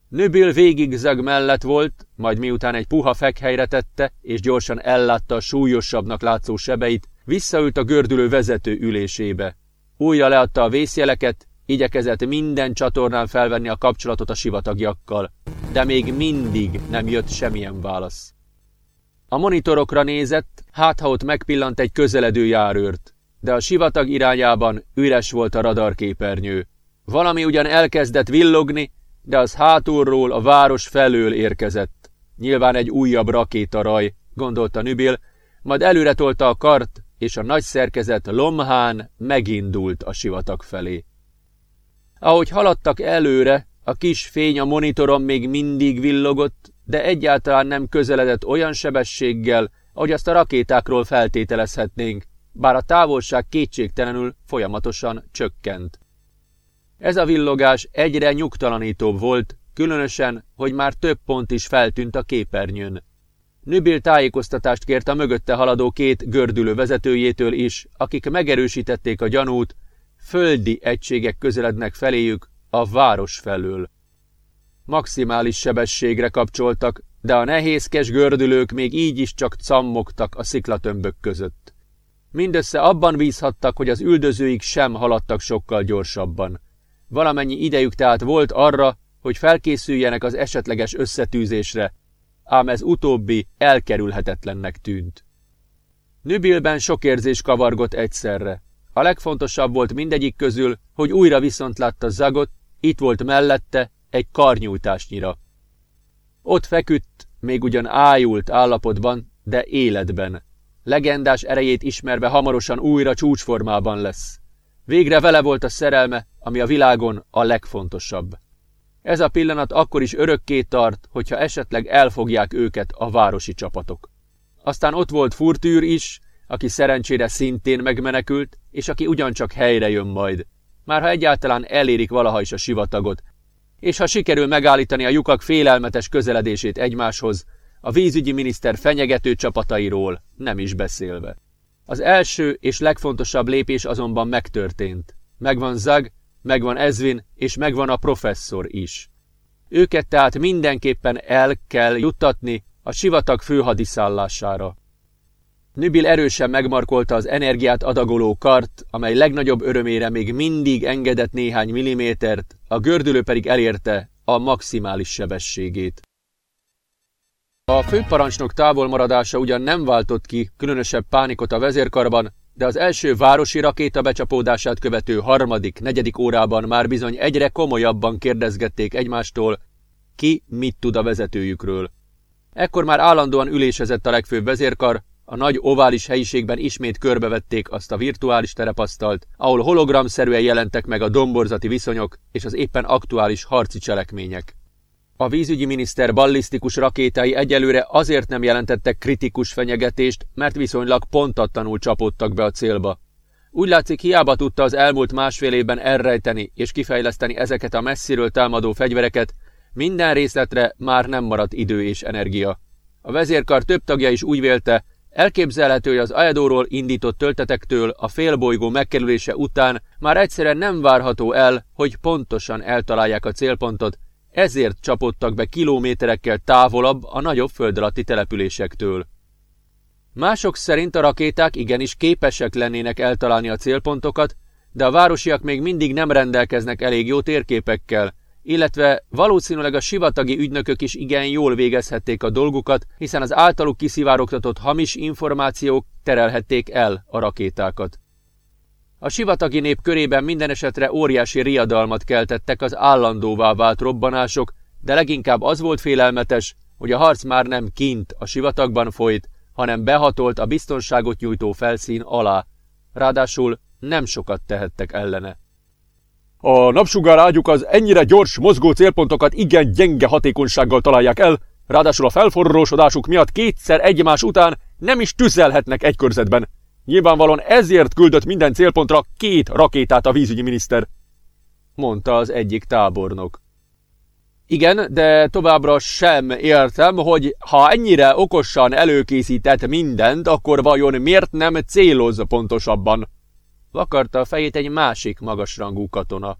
Nöbil végig Zag mellett volt, majd miután egy puha fekhelyre tette, és gyorsan ellátta a súlyosabbnak látszó sebeit, visszaült a gördülő vezető ülésébe. Újra leadta a vészjeleket, igyekezett minden csatornán felvenni a kapcsolatot a sivatagjakkal, de még mindig nem jött semmilyen válasz. A monitorokra nézett, hát ha ott megpillant egy közeledő járőrt, de a sivatag irányában üres volt a radarképernyő. Valami ugyan elkezdett villogni, de az hátulról a város felől érkezett. Nyilván egy újabb rakétaraj, gondolta Nübil, majd előre tolta a kart, és a nagy szerkezet lomhán megindult a sivatag felé. Ahogy haladtak előre, a kis fény a monitoron még mindig villogott, de egyáltalán nem közeledett olyan sebességgel, ahogy azt a rakétákról feltételezhetnénk, bár a távolság kétségtelenül folyamatosan csökkent. Ez a villogás egyre nyugtalanítóbb volt, különösen, hogy már több pont is feltűnt a képernyőn. Nübil tájékoztatást kért a mögötte haladó két gördülő vezetőjétől is, akik megerősítették a gyanút, földi egységek közelednek feléjük a város felől. Maximális sebességre kapcsoltak, de a nehézkes gördülők még így is csak cammogtak a sziklatömbök között. Mindössze abban bízhattak, hogy az üldözőik sem haladtak sokkal gyorsabban. Valamennyi idejük tehát volt arra, hogy felkészüljenek az esetleges összetűzésre, ám ez utóbbi elkerülhetetlennek tűnt. Nübilben sok érzés kavargott egyszerre. A legfontosabb volt mindegyik közül, hogy újra viszont látta Zagot, itt volt mellette, egy karnyújtásnyira. Ott feküdt, még ugyan ájult állapotban, de életben. Legendás erejét ismerve hamarosan újra csúcsformában lesz. Végre vele volt a szerelme, ami a világon a legfontosabb. Ez a pillanat akkor is örökké tart, hogyha esetleg elfogják őket a városi csapatok. Aztán ott volt Furtűr is, aki szerencsére szintén megmenekült, és aki ugyancsak helyre jön majd. Már ha egyáltalán elérik valaha is a sivatagot, és ha sikerül megállítani a lyukak félelmetes közeledését egymáshoz, a vízügyi miniszter fenyegető csapatairól nem is beszélve. Az első és legfontosabb lépés azonban megtörtént. Megvan Zag, megvan Ezvin, és megvan a professzor is. Őket tehát mindenképpen el kell juttatni a sivatag főhadiszállására. Nübil erősen megmarkolta az energiát adagoló kart, amely legnagyobb örömére még mindig engedett néhány millimétert, a gördülő pedig elérte a maximális sebességét. A főparancsnok távolmaradása ugyan nem váltott ki különösebb pánikot a vezérkarban, de az első városi rakéta becsapódását követő harmadik, negyedik órában már bizony egyre komolyabban kérdezgették egymástól, ki mit tud a vezetőjükről. Ekkor már állandóan ülésezett a legfőbb vezérkar, a nagy ovális helyiségben ismét körbevették azt a virtuális terepasztalt, ahol hologramszerűen jelentek meg a domborzati viszonyok és az éppen aktuális harci cselekmények. A vízügyi miniszter ballisztikus rakétái egyelőre azért nem jelentettek kritikus fenyegetést, mert viszonylag pontatlanul csapódtak be a célba. Úgy látszik, hiába tudta az elmúlt másfél évben elrejteni és kifejleszteni ezeket a messziről támadó fegyvereket, minden részletre már nem maradt idő és energia. A vezérkar több tagja is úgy vélte, elképzelhető, hogy az Aedóról indított töltetektől a félbolygó megkerülése után már egyszerűen nem várható el, hogy pontosan eltalálják a célpontot, ezért csapottak be kilométerekkel távolabb a nagyobb földalatti településektől. Mások szerint a rakéták igenis képesek lennének eltalálni a célpontokat, de a városiak még mindig nem rendelkeznek elég jó térképekkel, illetve valószínűleg a sivatagi ügynökök is igen jól végezhették a dolgukat, hiszen az általuk kiszivárogtatott hamis információk terelhették el a rakétákat. A sivatagi nép körében minden esetre óriási riadalmat keltettek az állandóvá vált robbanások, de leginkább az volt félelmetes, hogy a harc már nem kint a sivatagban folyt, hanem behatolt a biztonságot nyújtó felszín alá. Ráadásul nem sokat tehettek ellene. A napsugár ágyuk az ennyire gyors mozgó célpontokat igen gyenge hatékonysággal találják el, ráadásul a felforrósodásuk miatt kétszer egymás után nem is tüzelhetnek egy körzetben. Nyilvánvalóan ezért küldött minden célpontra két rakétát a vízügyi miniszter, mondta az egyik tábornok. Igen, de továbbra sem értem, hogy ha ennyire okosan előkészített mindent, akkor vajon miért nem céloz pontosabban? Vakarta a fejét egy másik magasrangú katona.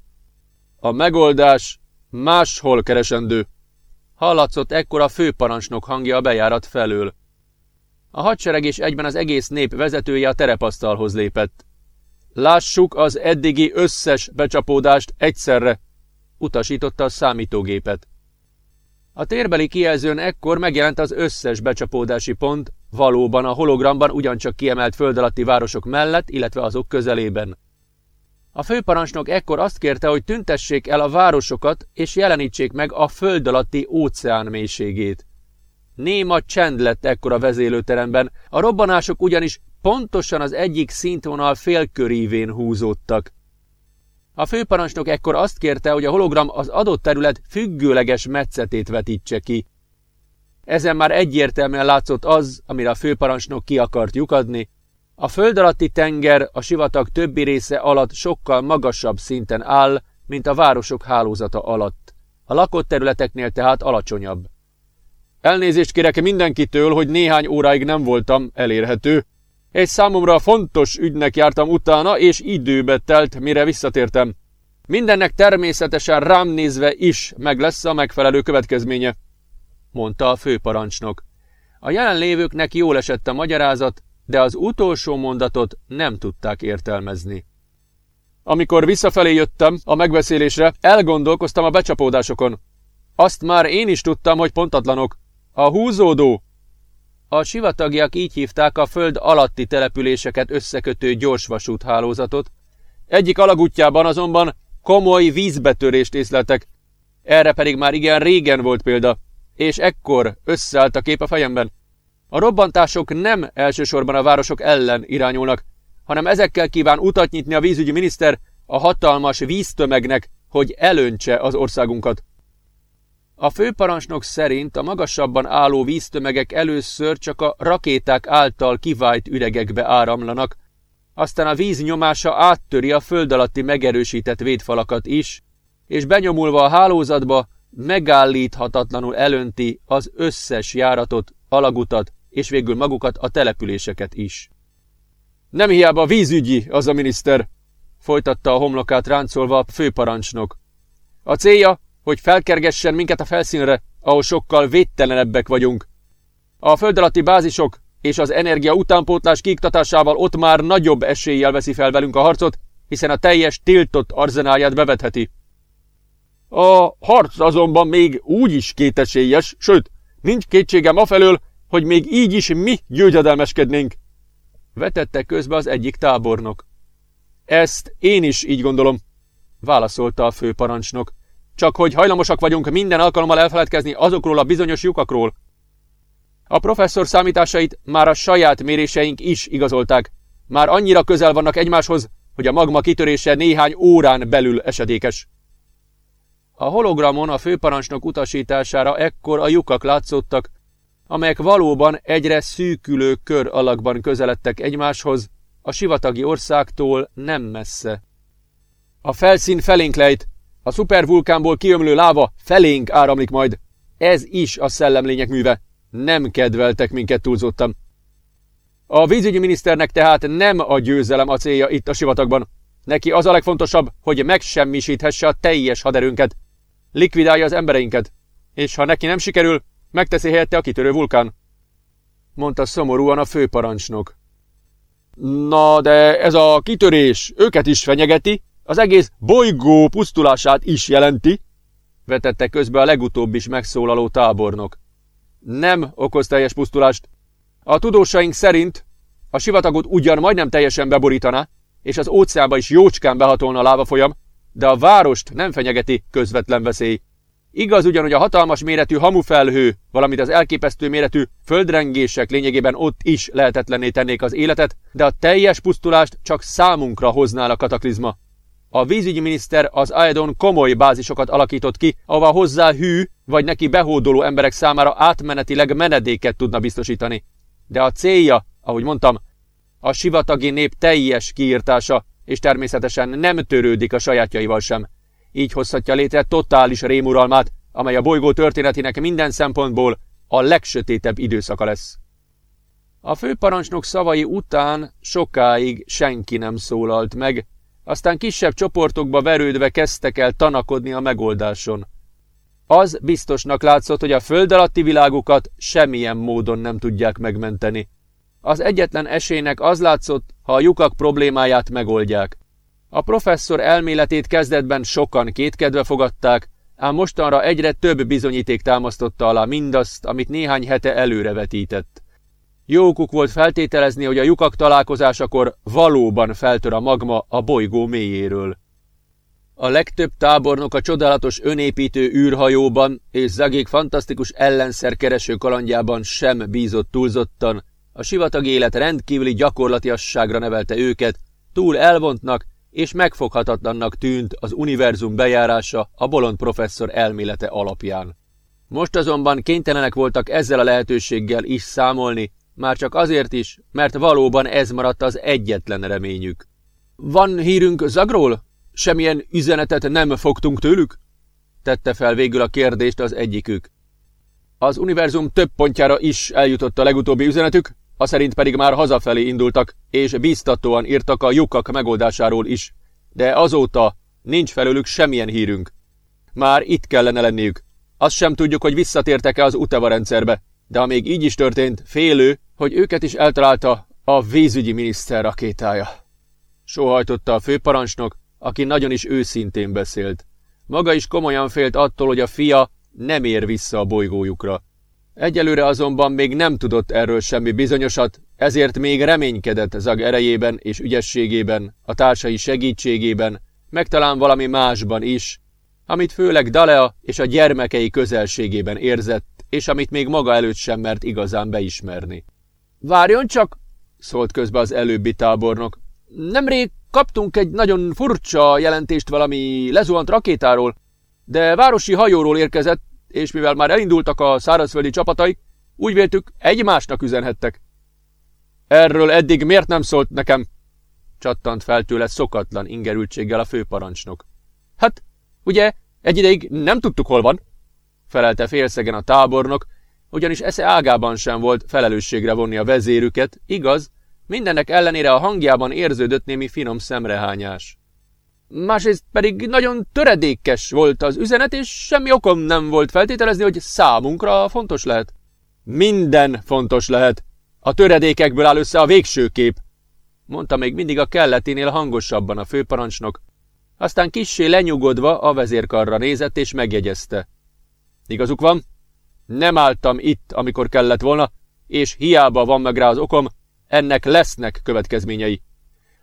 A megoldás máshol keresendő, Hallatszott ekkor a főparancsnok hangja a bejárat felől. A hadsereg és egyben az egész nép vezetője a terepasztalhoz lépett. Lássuk az eddigi összes becsapódást egyszerre, utasította a számítógépet. A térbeli kijelzőn ekkor megjelent az összes becsapódási pont, valóban a hologramban ugyancsak kiemelt föld alatti városok mellett, illetve azok közelében. A főparancsnok ekkor azt kérte, hogy tüntessék el a városokat, és jelenítsék meg a föld alatti óceán mélységét. Néma csend lett ekkor a vezélőteremben, a robbanások ugyanis pontosan az egyik szintvonal félkörívén húzódtak. A főparancsnok ekkor azt kérte, hogy a hologram az adott terület függőleges metszetét vetítse ki. Ezen már egyértelműen látszott az, amire a főparancsnok ki akart lyukadni. A föld alatti tenger a sivatag többi része alatt sokkal magasabb szinten áll, mint a városok hálózata alatt. A lakott területeknél tehát alacsonyabb. Elnézést kérek mindenkitől, hogy néhány óráig nem voltam elérhető. Egy számomra fontos ügynek jártam utána, és időbe telt, mire visszatértem. Mindennek természetesen rám nézve is meg lesz a megfelelő következménye, mondta a főparancsnok. A jelenlévőknek jól esett a magyarázat, de az utolsó mondatot nem tudták értelmezni. Amikor visszafelé jöttem a megbeszélésre, elgondolkoztam a becsapódásokon. Azt már én is tudtam, hogy pontatlanok. A húzódó, a sivatagiak így hívták a föld alatti településeket összekötő gyorsvasúthálózatot. Egyik alagútjában azonban komoly vízbetörést észleltek. Erre pedig már igen régen volt példa, és ekkor összeállt a kép a fejemben. A robbantások nem elsősorban a városok ellen irányulnak, hanem ezekkel kíván utat nyitni a vízügyi miniszter a hatalmas víztömegnek, hogy elöntse az országunkat. A főparancsnok szerint a magasabban álló víztömegek először csak a rakéták által kivált üregekbe áramlanak, aztán a víz nyomása áttöri a föld alatti megerősített védfalakat is, és benyomulva a hálózatba megállíthatatlanul elönti az összes járatot, alagutat és végül magukat a településeket is. Nem hiába vízügyi az a miniszter, folytatta a homlokát ráncolva a főparancsnok. A célja, hogy felkergessen minket a felszínre, ahol sokkal védtelenebbek vagyunk. A föld alatti bázisok és az energia utánpótlás kiiktatásával ott már nagyobb eséllyel veszi fel velünk a harcot, hiszen a teljes tiltott arzenáját bevetheti. A harc azonban még úgy is kétesélyes, sőt, nincs kétségem afelől, hogy még így is mi győzedelmeskednénk. Vetette közbe az egyik tábornok. Ezt én is így gondolom, válaszolta a főparancsnok csak hogy hajlamosak vagyunk minden alkalommal elfeledkezni azokról a bizonyos lyukakról. A professzor számításait már a saját méréseink is igazolták. Már annyira közel vannak egymáshoz, hogy a magma kitörése néhány órán belül esedékes. A hologramon a főparancsnok utasítására ekkor a lyukak látszottak, amelyek valóban egyre szűkülő kör alakban közeledtek egymáshoz, a sivatagi országtól nem messze. A felszín felénk lejt, a szupervulkánból kiömlő láva felénk áramlik majd. Ez is a szellemlények műve. Nem kedveltek minket túlzottam. A vízügyi miniszternek tehát nem a győzelem a célja itt a sivatagban. Neki az a legfontosabb, hogy megsemmisíthesse a teljes haderőnket. Likvidálja az embereinket. És ha neki nem sikerül, megteszi helyette a kitörő vulkán. Mondta szomorúan a főparancsnok. Na, de ez a kitörés őket is fenyegeti, az egész bolygó pusztulását is jelenti, vetette közbe a legutóbb is megszólaló tábornok. Nem okoz teljes pusztulást. A tudósaink szerint a sivatagot ugyan majdnem teljesen beborítaná, és az óceánba is jócskán behatolna a lávafolyam, de a várost nem fenyegeti közvetlen veszély. Igaz ugyan, hogy a hatalmas méretű hamufelhő, valamint az elképesztő méretű földrengések lényegében ott is lehetetlenné tennék az életet, de a teljes pusztulást csak számunkra hozná a kataklizma. A vízügyi miniszter az Aedon komoly bázisokat alakított ki, ahova hozzá hű vagy neki behódoló emberek számára átmenetileg menedéket tudna biztosítani. De a célja, ahogy mondtam, a sivatagi nép teljes kiírtása, és természetesen nem törődik a sajátjaival sem. Így hozhatja létre totális rémuralmát, amely a bolygó történetének minden szempontból a legsötétebb időszaka lesz. A főparancsnok szavai után sokáig senki nem szólalt meg, aztán kisebb csoportokba verődve kezdtek el tanakodni a megoldáson. Az biztosnak látszott, hogy a föld alatti világukat semmilyen módon nem tudják megmenteni. Az egyetlen esélynek az látszott, ha a lyukak problémáját megoldják. A professzor elméletét kezdetben sokan kétkedve fogadták, ám mostanra egyre több bizonyíték támasztotta alá mindazt, amit néhány hete előrevetített. Jókuk volt feltételezni, hogy a lyukak találkozásakor valóban feltör a magma a bolygó mélyéről. A legtöbb tábornok a csodálatos önépítő űrhajóban és Zagék fantasztikus ellenszerkereső kalandjában sem bízott túlzottan, a sivatag élet rendkívüli gyakorlatiasságra nevelte őket, túl elvontnak és megfoghatatlannak tűnt az univerzum bejárása a bolond professzor elmélete alapján. Most azonban kénytelenek voltak ezzel a lehetőséggel is számolni, már csak azért is, mert valóban ez maradt az egyetlen reményük. Van hírünk Zagról? Semmilyen üzenetet nem fogtunk tőlük? Tette fel végül a kérdést az egyikük. Az univerzum több pontjára is eljutott a legutóbbi üzenetük, a szerint pedig már hazafelé indultak, és bíztatóan írtak a lyukak megoldásáról is, de azóta nincs felőlük semmilyen hírünk. Már itt kellene lenniük. Azt sem tudjuk, hogy visszatértek-e az Uteva de ha még így is történt, félő, hogy őket is eltalálta a vízügyi miniszter rakétája. Sóhajtotta a főparancsnok, aki nagyon is őszintén beszélt. Maga is komolyan félt attól, hogy a fia nem ér vissza a bolygójukra. Egyelőre azonban még nem tudott erről semmi bizonyosat, ezért még reménykedett Zag erejében és ügyességében, a társai segítségében, meg talán valami másban is, amit főleg Dalea és a gyermekei közelségében érzett, és amit még maga előtt sem mert igazán beismerni. Várjon csak, szólt közbe az előbbi tábornok. Nemrég kaptunk egy nagyon furcsa jelentést valami lezuhant rakétáról, de városi hajóról érkezett, és mivel már elindultak a szárazföldi csapatai, úgy véltük, egymásnak üzenhettek. Erről eddig miért nem szólt nekem? Csattant fel tőle szokatlan ingerültséggel a főparancsnok. Hát, ugye, egy ideig nem tudtuk, hol van, felelte félszegen a tábornok, ugyanis esze ágában sem volt felelősségre vonni a vezérüket, igaz, mindennek ellenére a hangjában érződött némi finom szemrehányás. Másrészt pedig nagyon töredékes volt az üzenet, és semmi okom nem volt feltételezni, hogy számunkra fontos lehet. Minden fontos lehet. A töredékekből áll össze a végső kép, mondta még mindig a kelleténél hangosabban a főparancsnok. Aztán kissé lenyugodva a vezérkarra nézett és megjegyezte. Igazuk van, nem álltam itt, amikor kellett volna, és hiába van meg rá az okom, ennek lesznek következményei.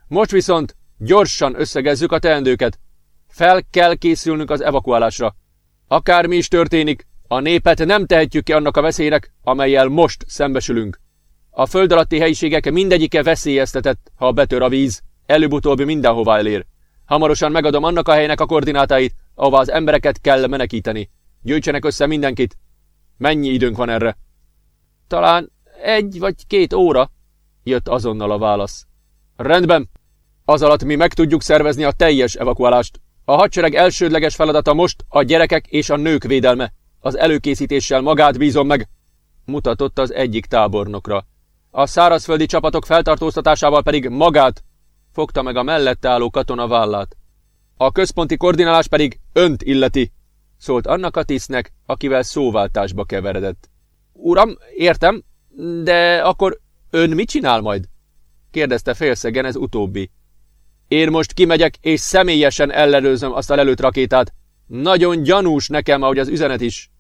Most viszont gyorsan összegezzük a teendőket. Fel kell készülnünk az evakuálásra. Akármi is történik, a népet nem tehetjük ki annak a veszélynek, amelyel most szembesülünk. A föld alatti helyiségek mindegyike veszélyeztetett, ha betör a víz, előbb-utóbb mindenhová elér. Hamarosan megadom annak a helynek a koordinátáit, ahová az embereket kell menekíteni. Gyűjtsenek össze mindenkit, Mennyi időnk van erre? Talán egy vagy két óra, jött azonnal a válasz. Rendben. Az alatt mi meg tudjuk szervezni a teljes evakuálást. A hadsereg elsődleges feladata most a gyerekek és a nők védelme. Az előkészítéssel magát bízom meg, mutatott az egyik tábornokra. A szárazföldi csapatok feltartóztatásával pedig magát, fogta meg a mellette álló katona vállát. A központi koordinálás pedig önt illeti szólt annak a tisztnek, akivel szóváltásba keveredett. Uram, értem, de akkor ön mit csinál majd? kérdezte félszegen ez utóbbi. Én most kimegyek, és személyesen ellenőrzöm azt a lelőtt rakétát. Nagyon gyanús nekem, ahogy az üzenet is.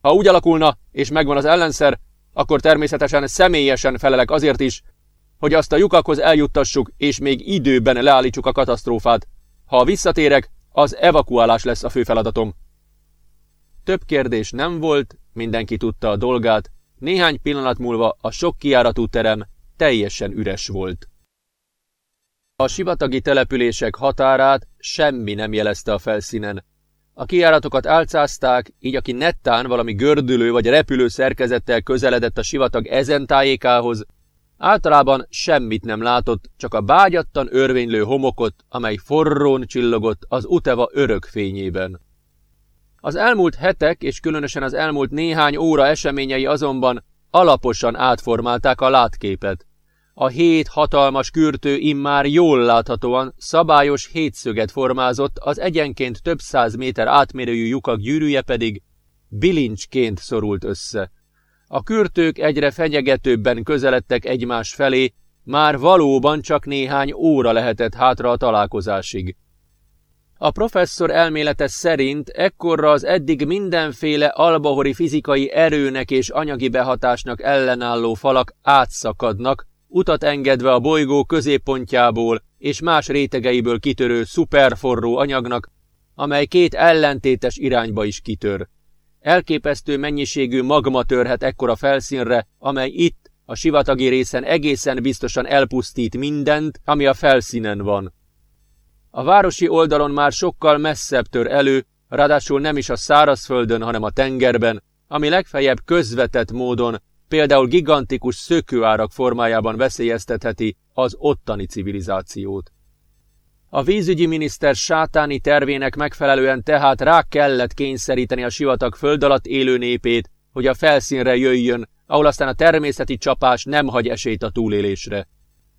Ha úgy alakulna, és megvan az ellenszer, akkor természetesen személyesen felelek azért is, hogy azt a lyukakhoz eljuttassuk, és még időben leállítsuk a katasztrófát. Ha visszatérek, az evakuálás lesz a fő feladatom. Több kérdés nem volt, mindenki tudta a dolgát, néhány pillanat múlva a sok kiáratú terem teljesen üres volt. A sivatagi települések határát semmi nem jelezte a felszínen. A kijáratokat álcázták, így aki nettán valami gördülő vagy repülő szerkezettel közeledett a sivatag ezen tájékához, általában semmit nem látott, csak a bágyattan örvénylő homokot, amely forrón csillogott az Uteva örök fényében. Az elmúlt hetek és különösen az elmúlt néhány óra eseményei azonban alaposan átformálták a látképet. A hét hatalmas kürtő immár jól láthatóan szabályos hétszöget formázott, az egyenként több száz méter átmérőjű lyukak gyűrűje pedig bilincsként szorult össze. A kürtők egyre fenyegetőbben közeledtek egymás felé, már valóban csak néhány óra lehetett hátra a találkozásig. A professzor elmélete szerint ekkorra az eddig mindenféle albahori fizikai erőnek és anyagi behatásnak ellenálló falak átszakadnak, utat engedve a bolygó középpontjából és más rétegeiből kitörő szuperforró anyagnak, amely két ellentétes irányba is kitör. Elképesztő mennyiségű magma törhet ekkora felszínre, amely itt, a sivatagi részen egészen biztosan elpusztít mindent, ami a felszínen van. A városi oldalon már sokkal messzebb tör elő, ráadásul nem is a szárazföldön, hanem a tengerben, ami legfeljebb közvetett módon, például gigantikus szökőárak formájában veszélyeztetheti az ottani civilizációt. A vízügyi miniszter sátáni tervének megfelelően tehát rá kellett kényszeríteni a sivatag föld alatt élő népét, hogy a felszínre jöjjön, ahol aztán a természeti csapás nem hagy esélyt a túlélésre.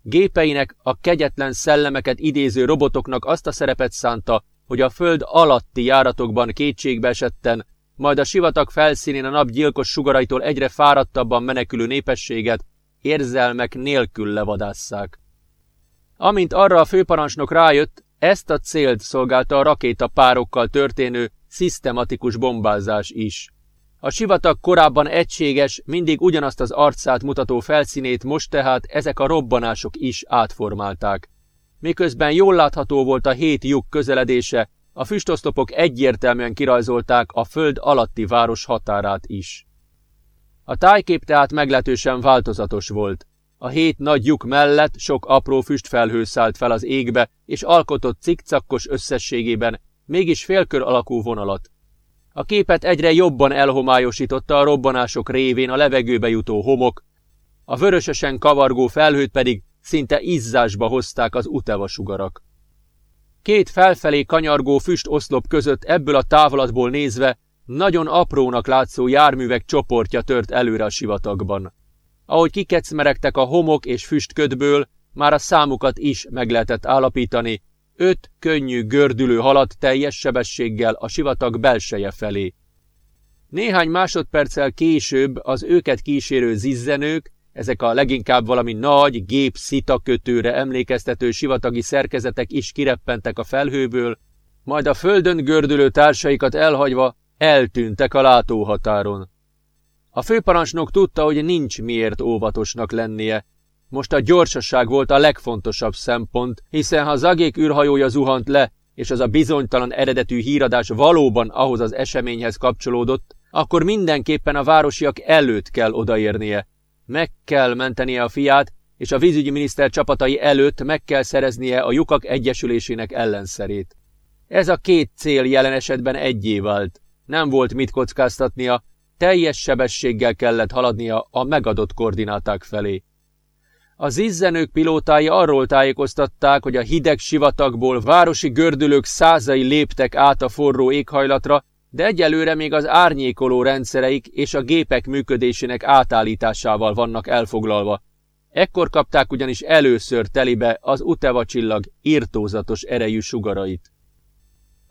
Gépeinek a kegyetlen szellemeket idéző robotoknak azt a szerepet szánta, hogy a föld alatti járatokban kétségbe esetten, majd a sivatag felszínén a nap gyilkos sugaraitól egyre fáradtabban menekülő népességet érzelmek nélkül levadásszák. Amint arra a főparancsnok rájött, ezt a célt szolgálta a rakétapárokkal történő szisztematikus bombázás is. A sivatag korábban egységes, mindig ugyanazt az arcát mutató felszínét most tehát ezek a robbanások is átformálták. Miközben jól látható volt a hét lyuk közeledése, a füstoszlopok egyértelműen kirajzolták a föld alatti város határát is. A tájkép tehát meglehetősen változatos volt. A hét nagy lyuk mellett sok apró füstfelhő szállt fel az égbe, és alkotott cikcakkos összességében mégis félkör alakú vonalat. A képet egyre jobban elhomályosította a robbanások révén a levegőbe jutó homok, a vörösesen kavargó felhőt pedig szinte izzásba hozták az uteva sugarak. Két felfelé kanyargó füst oszlop között ebből a távolatból nézve nagyon aprónak látszó járművek csoportja tört előre a sivatagban. Ahogy kikecmeregtek a homok és füstködből, már a számukat is meg lehetett állapítani, öt könnyű gördülő haladt teljes sebességgel a sivatag belseje felé. Néhány másodperccel később az őket kísérő zizzenők, ezek a leginkább valami nagy, gép szitakötőre emlékeztető sivatagi szerkezetek is kireppentek a felhőből, majd a földön gördülő társaikat elhagyva eltűntek a látóhatáron. A főparancsnok tudta, hogy nincs miért óvatosnak lennie, most a gyorsaság volt a legfontosabb szempont, hiszen ha Zagék űrhajója zuhant le, és az a bizonytalan eredetű híradás valóban ahhoz az eseményhez kapcsolódott, akkor mindenképpen a városiak előtt kell odaérnie. Meg kell mentenie a fiát, és a vízügyi miniszter csapatai előtt meg kell szereznie a lyukak egyesülésének ellenszerét. Ez a két cél jelen esetben egyé vált. Nem volt mit kockáztatnia, teljes sebességgel kellett haladnia a megadott koordináták felé. A zizzenők pilótái arról tájékoztatták, hogy a hideg sivatagból városi gördülők százai léptek át a forró éghajlatra, de egyelőre még az árnyékoló rendszereik és a gépek működésének átállításával vannak elfoglalva. Ekkor kapták ugyanis először telibe az Uteva csillag írtózatos erejű sugarait.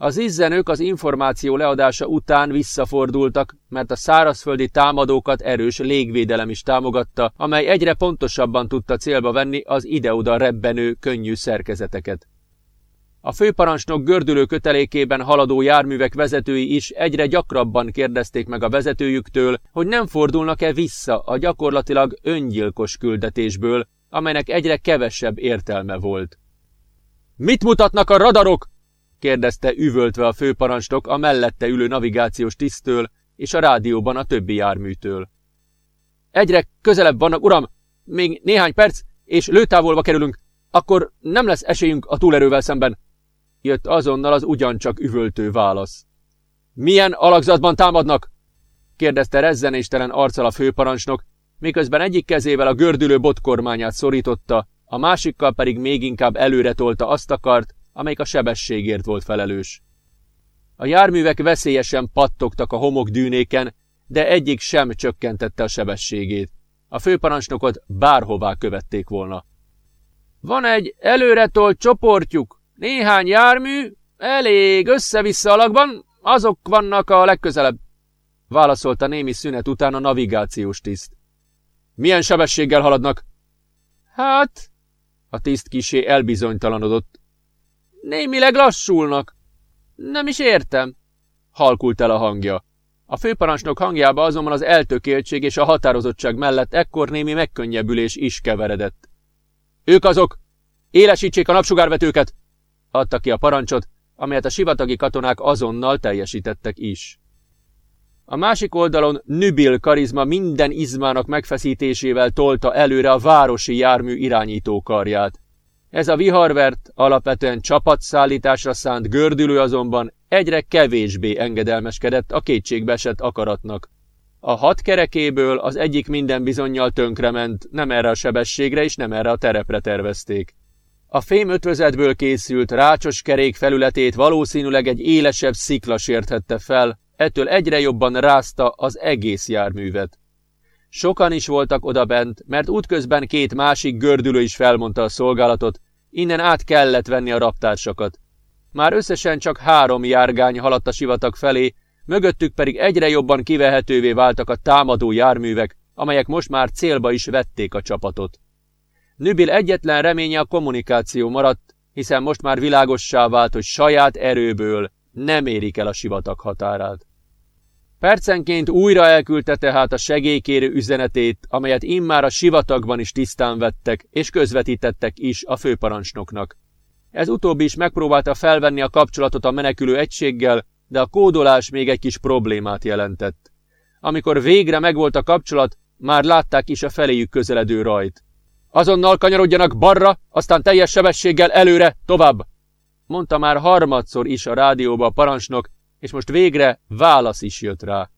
Az izzenők az információ leadása után visszafordultak, mert a szárazföldi támadókat erős légvédelem is támogatta, amely egyre pontosabban tudta célba venni az ide-oda rebbenő, könnyű szerkezeteket. A főparancsnok gördülő kötelékében haladó járművek vezetői is egyre gyakrabban kérdezték meg a vezetőjüktől, hogy nem fordulnak-e vissza a gyakorlatilag öngyilkos küldetésből, amelynek egyre kevesebb értelme volt. Mit mutatnak a radarok? Kérdezte üvöltve a főparancsnok a mellette ülő navigációs tisztől és a rádióban a többi járműtől. Egyre közelebb vannak, uram, még néhány perc, és lőtávolba kerülünk, akkor nem lesz esélyünk a túlerővel szemben. Jött azonnal az ugyancsak üvöltő válasz. Milyen alakzatban támadnak? kérdezte rezzenéstelen arccal a főparancsnok, miközben egyik kezével a gördülő botkormányát szorította, a másikkal pedig még inkább előre tolta azt a kart, amelyik a sebességért volt felelős. A járművek veszélyesen pattogtak a homok dűnéken, de egyik sem csökkentette a sebességét. A főparancsnokot bárhová követték volna. Van egy előretolt csoportjuk, néhány jármű, elég össze-vissza alakban, azok vannak a legközelebb. válaszolta némi szünet után a navigációs tiszt. Milyen sebességgel haladnak? Hát, a tiszt kisé elbizonytalanodott. Némileg lassulnak. Nem is értem, halkult el a hangja. A főparancsnok hangjába azonban az eltökéltség és a határozottság mellett ekkor némi megkönnyebbülés is keveredett. Ők azok! Élesítsék a napsugárvetőket! adta ki a parancsot, amelyet a sivatagi katonák azonnal teljesítettek is. A másik oldalon Nübil karizma minden izmának megfeszítésével tolta előre a városi jármű irányító karját. Ez a viharvert, alapvetően csapatszállításra szánt gördülő azonban egyre kevésbé engedelmeskedett a kétségbeesett akaratnak. A hat kerekéből az egyik minden bizonyal tönkrement, nem erre a sebességre és nem erre a terepre tervezték. A fém ötvözetből készült rácsos kerék felületét valószínűleg egy élesebb szikla sérthette fel, ettől egyre jobban rázta az egész járművet. Sokan is voltak odabent, mert útközben két másik gördülő is felmondta a szolgálatot, innen át kellett venni a raptársakat. Már összesen csak három járgány haladt a sivatag felé, mögöttük pedig egyre jobban kivehetővé váltak a támadó járművek, amelyek most már célba is vették a csapatot. Nübil egyetlen reménye a kommunikáció maradt, hiszen most már világossá vált, hogy saját erőből nem érik el a sivatag határát. Percenként újra elküldte tehát a segélykérő üzenetét, amelyet immár a sivatagban is tisztán vettek, és közvetítettek is a főparancsnoknak. Ez utóbbi is megpróbálta felvenni a kapcsolatot a menekülő egységgel, de a kódolás még egy kis problémát jelentett. Amikor végre megvolt a kapcsolat, már látták is a feléjük közeledő rajt. Azonnal kanyarodjanak barra, aztán teljes sebességgel előre, tovább! Mondta már harmadszor is a rádióba a parancsnok, és most végre válasz is jött rá.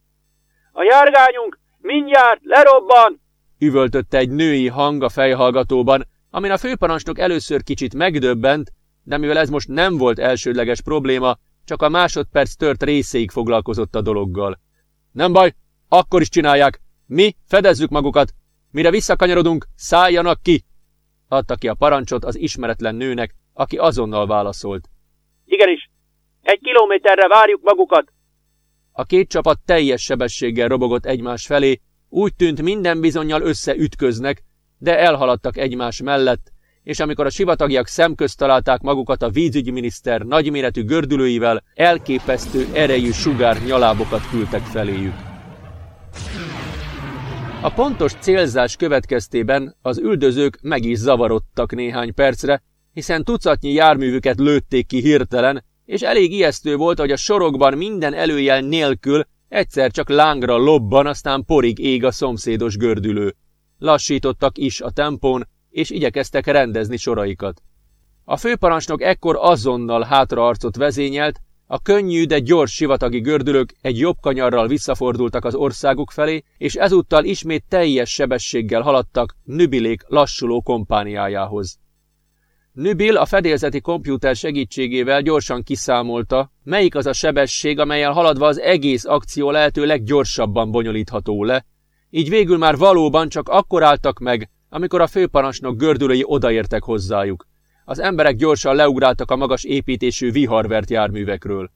A járgányunk mindjárt lerobban! Üvöltötte egy női hang a fejhallgatóban, amin a főparancsnok először kicsit megdöbbent, de mivel ez most nem volt elsődleges probléma, csak a másodperc tört részéig foglalkozott a dologgal. Nem baj, akkor is csinálják. Mi fedezzük magukat. Mire visszakanyarodunk, szálljanak ki! Adta ki a parancsot az ismeretlen nőnek, aki azonnal válaszolt. Igenis, egy kilométerre várjuk magukat. A két csapat teljes sebességgel robogott egymás felé, úgy tűnt minden bizonyal összeütköznek, de elhaladtak egymás mellett, és amikor a sivatagiak szemközt találták magukat a vízügyminiszter nagyméretű gördülőivel, elképesztő erejű sugár nyalábokat küldtek feléjük. A pontos célzás következtében az üldözők meg is zavarodtak néhány percre, hiszen tucatnyi járművüket lőtték ki hirtelen, és elég ijesztő volt, hogy a sorokban minden előjel nélkül egyszer csak lángra lobban, aztán porig ég a szomszédos gördülő. Lassítottak is a tempón, és igyekeztek rendezni soraikat. A főparancsnok ekkor azonnal hátraarcot vezényelt, a könnyű, de gyors sivatagi gördülők egy jobb kanyarral visszafordultak az országuk felé, és ezúttal ismét teljes sebességgel haladtak Nübilék lassuló kompániájához. Nübil a fedélzeti kompjúter segítségével gyorsan kiszámolta, melyik az a sebesség, amelyel haladva az egész akció lehető leggyorsabban bonyolítható le, így végül már valóban csak akkor álltak meg, amikor a főparancsnok gördülői odaértek hozzájuk. Az emberek gyorsan leugráltak a magas építésű viharvert járművekről.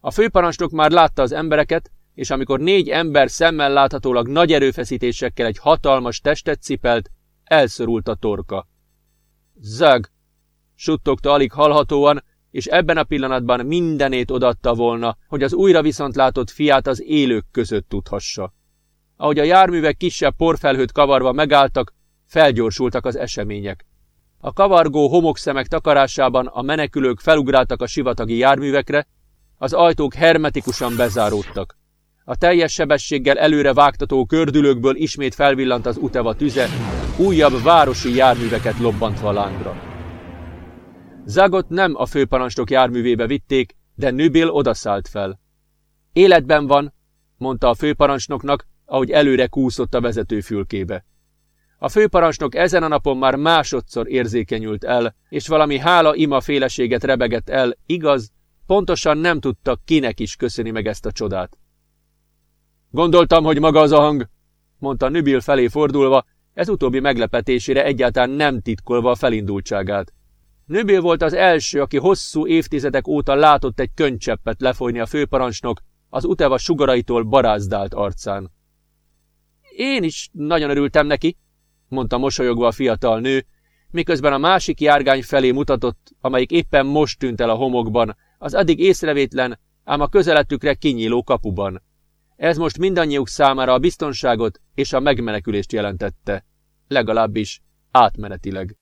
A főparancsnok már látta az embereket, és amikor négy ember szemmel láthatólag nagy erőfeszítésekkel egy hatalmas testet cipelt, elszorult a torka. Zag! Suttogta alig hallhatóan, és ebben a pillanatban mindenét odatta volna, hogy az újra viszont látott fiát az élők között tudhassa. Ahogy a járművek kisebb porfelhőt kavarva megálltak, felgyorsultak az események. A kavargó homokszemek takarásában a menekülők felugráltak a sivatagi járművekre, az ajtók hermetikusan bezáródtak. A teljes sebességgel előre vágtató kördülőkből ismét felvillant az uteva tüze, újabb városi járműveket lobbantva lángra. Zagot nem a főparancsnok járművébe vitték, de Nübil odaszállt fel. Életben van, mondta a főparancsnoknak, ahogy előre kúszott a vezetőfülkébe. A főparancsnok ezen a napon már másodszor érzékenyült el, és valami hála ima féleséget rebegett el, igaz, pontosan nem tudta, kinek is köszöni meg ezt a csodát. Gondoltam, hogy maga az a hang, mondta Nübil felé fordulva, ez utóbbi meglepetésére egyáltalán nem titkolva a felindultságát. Nübil volt az első, aki hosszú évtizedek óta látott egy könycseppet lefolyni a főparancsnok, az uteva sugaraitól barázdált arcán. Én is nagyon örültem neki, mondta mosolyogva a fiatal nő, miközben a másik járgány felé mutatott, amelyik éppen most tűnt el a homokban, az addig észrevétlen, ám a közelettükre kinyíló kapuban. Ez most mindannyiuk számára a biztonságot és a megmenekülést jelentette, legalábbis átmenetileg.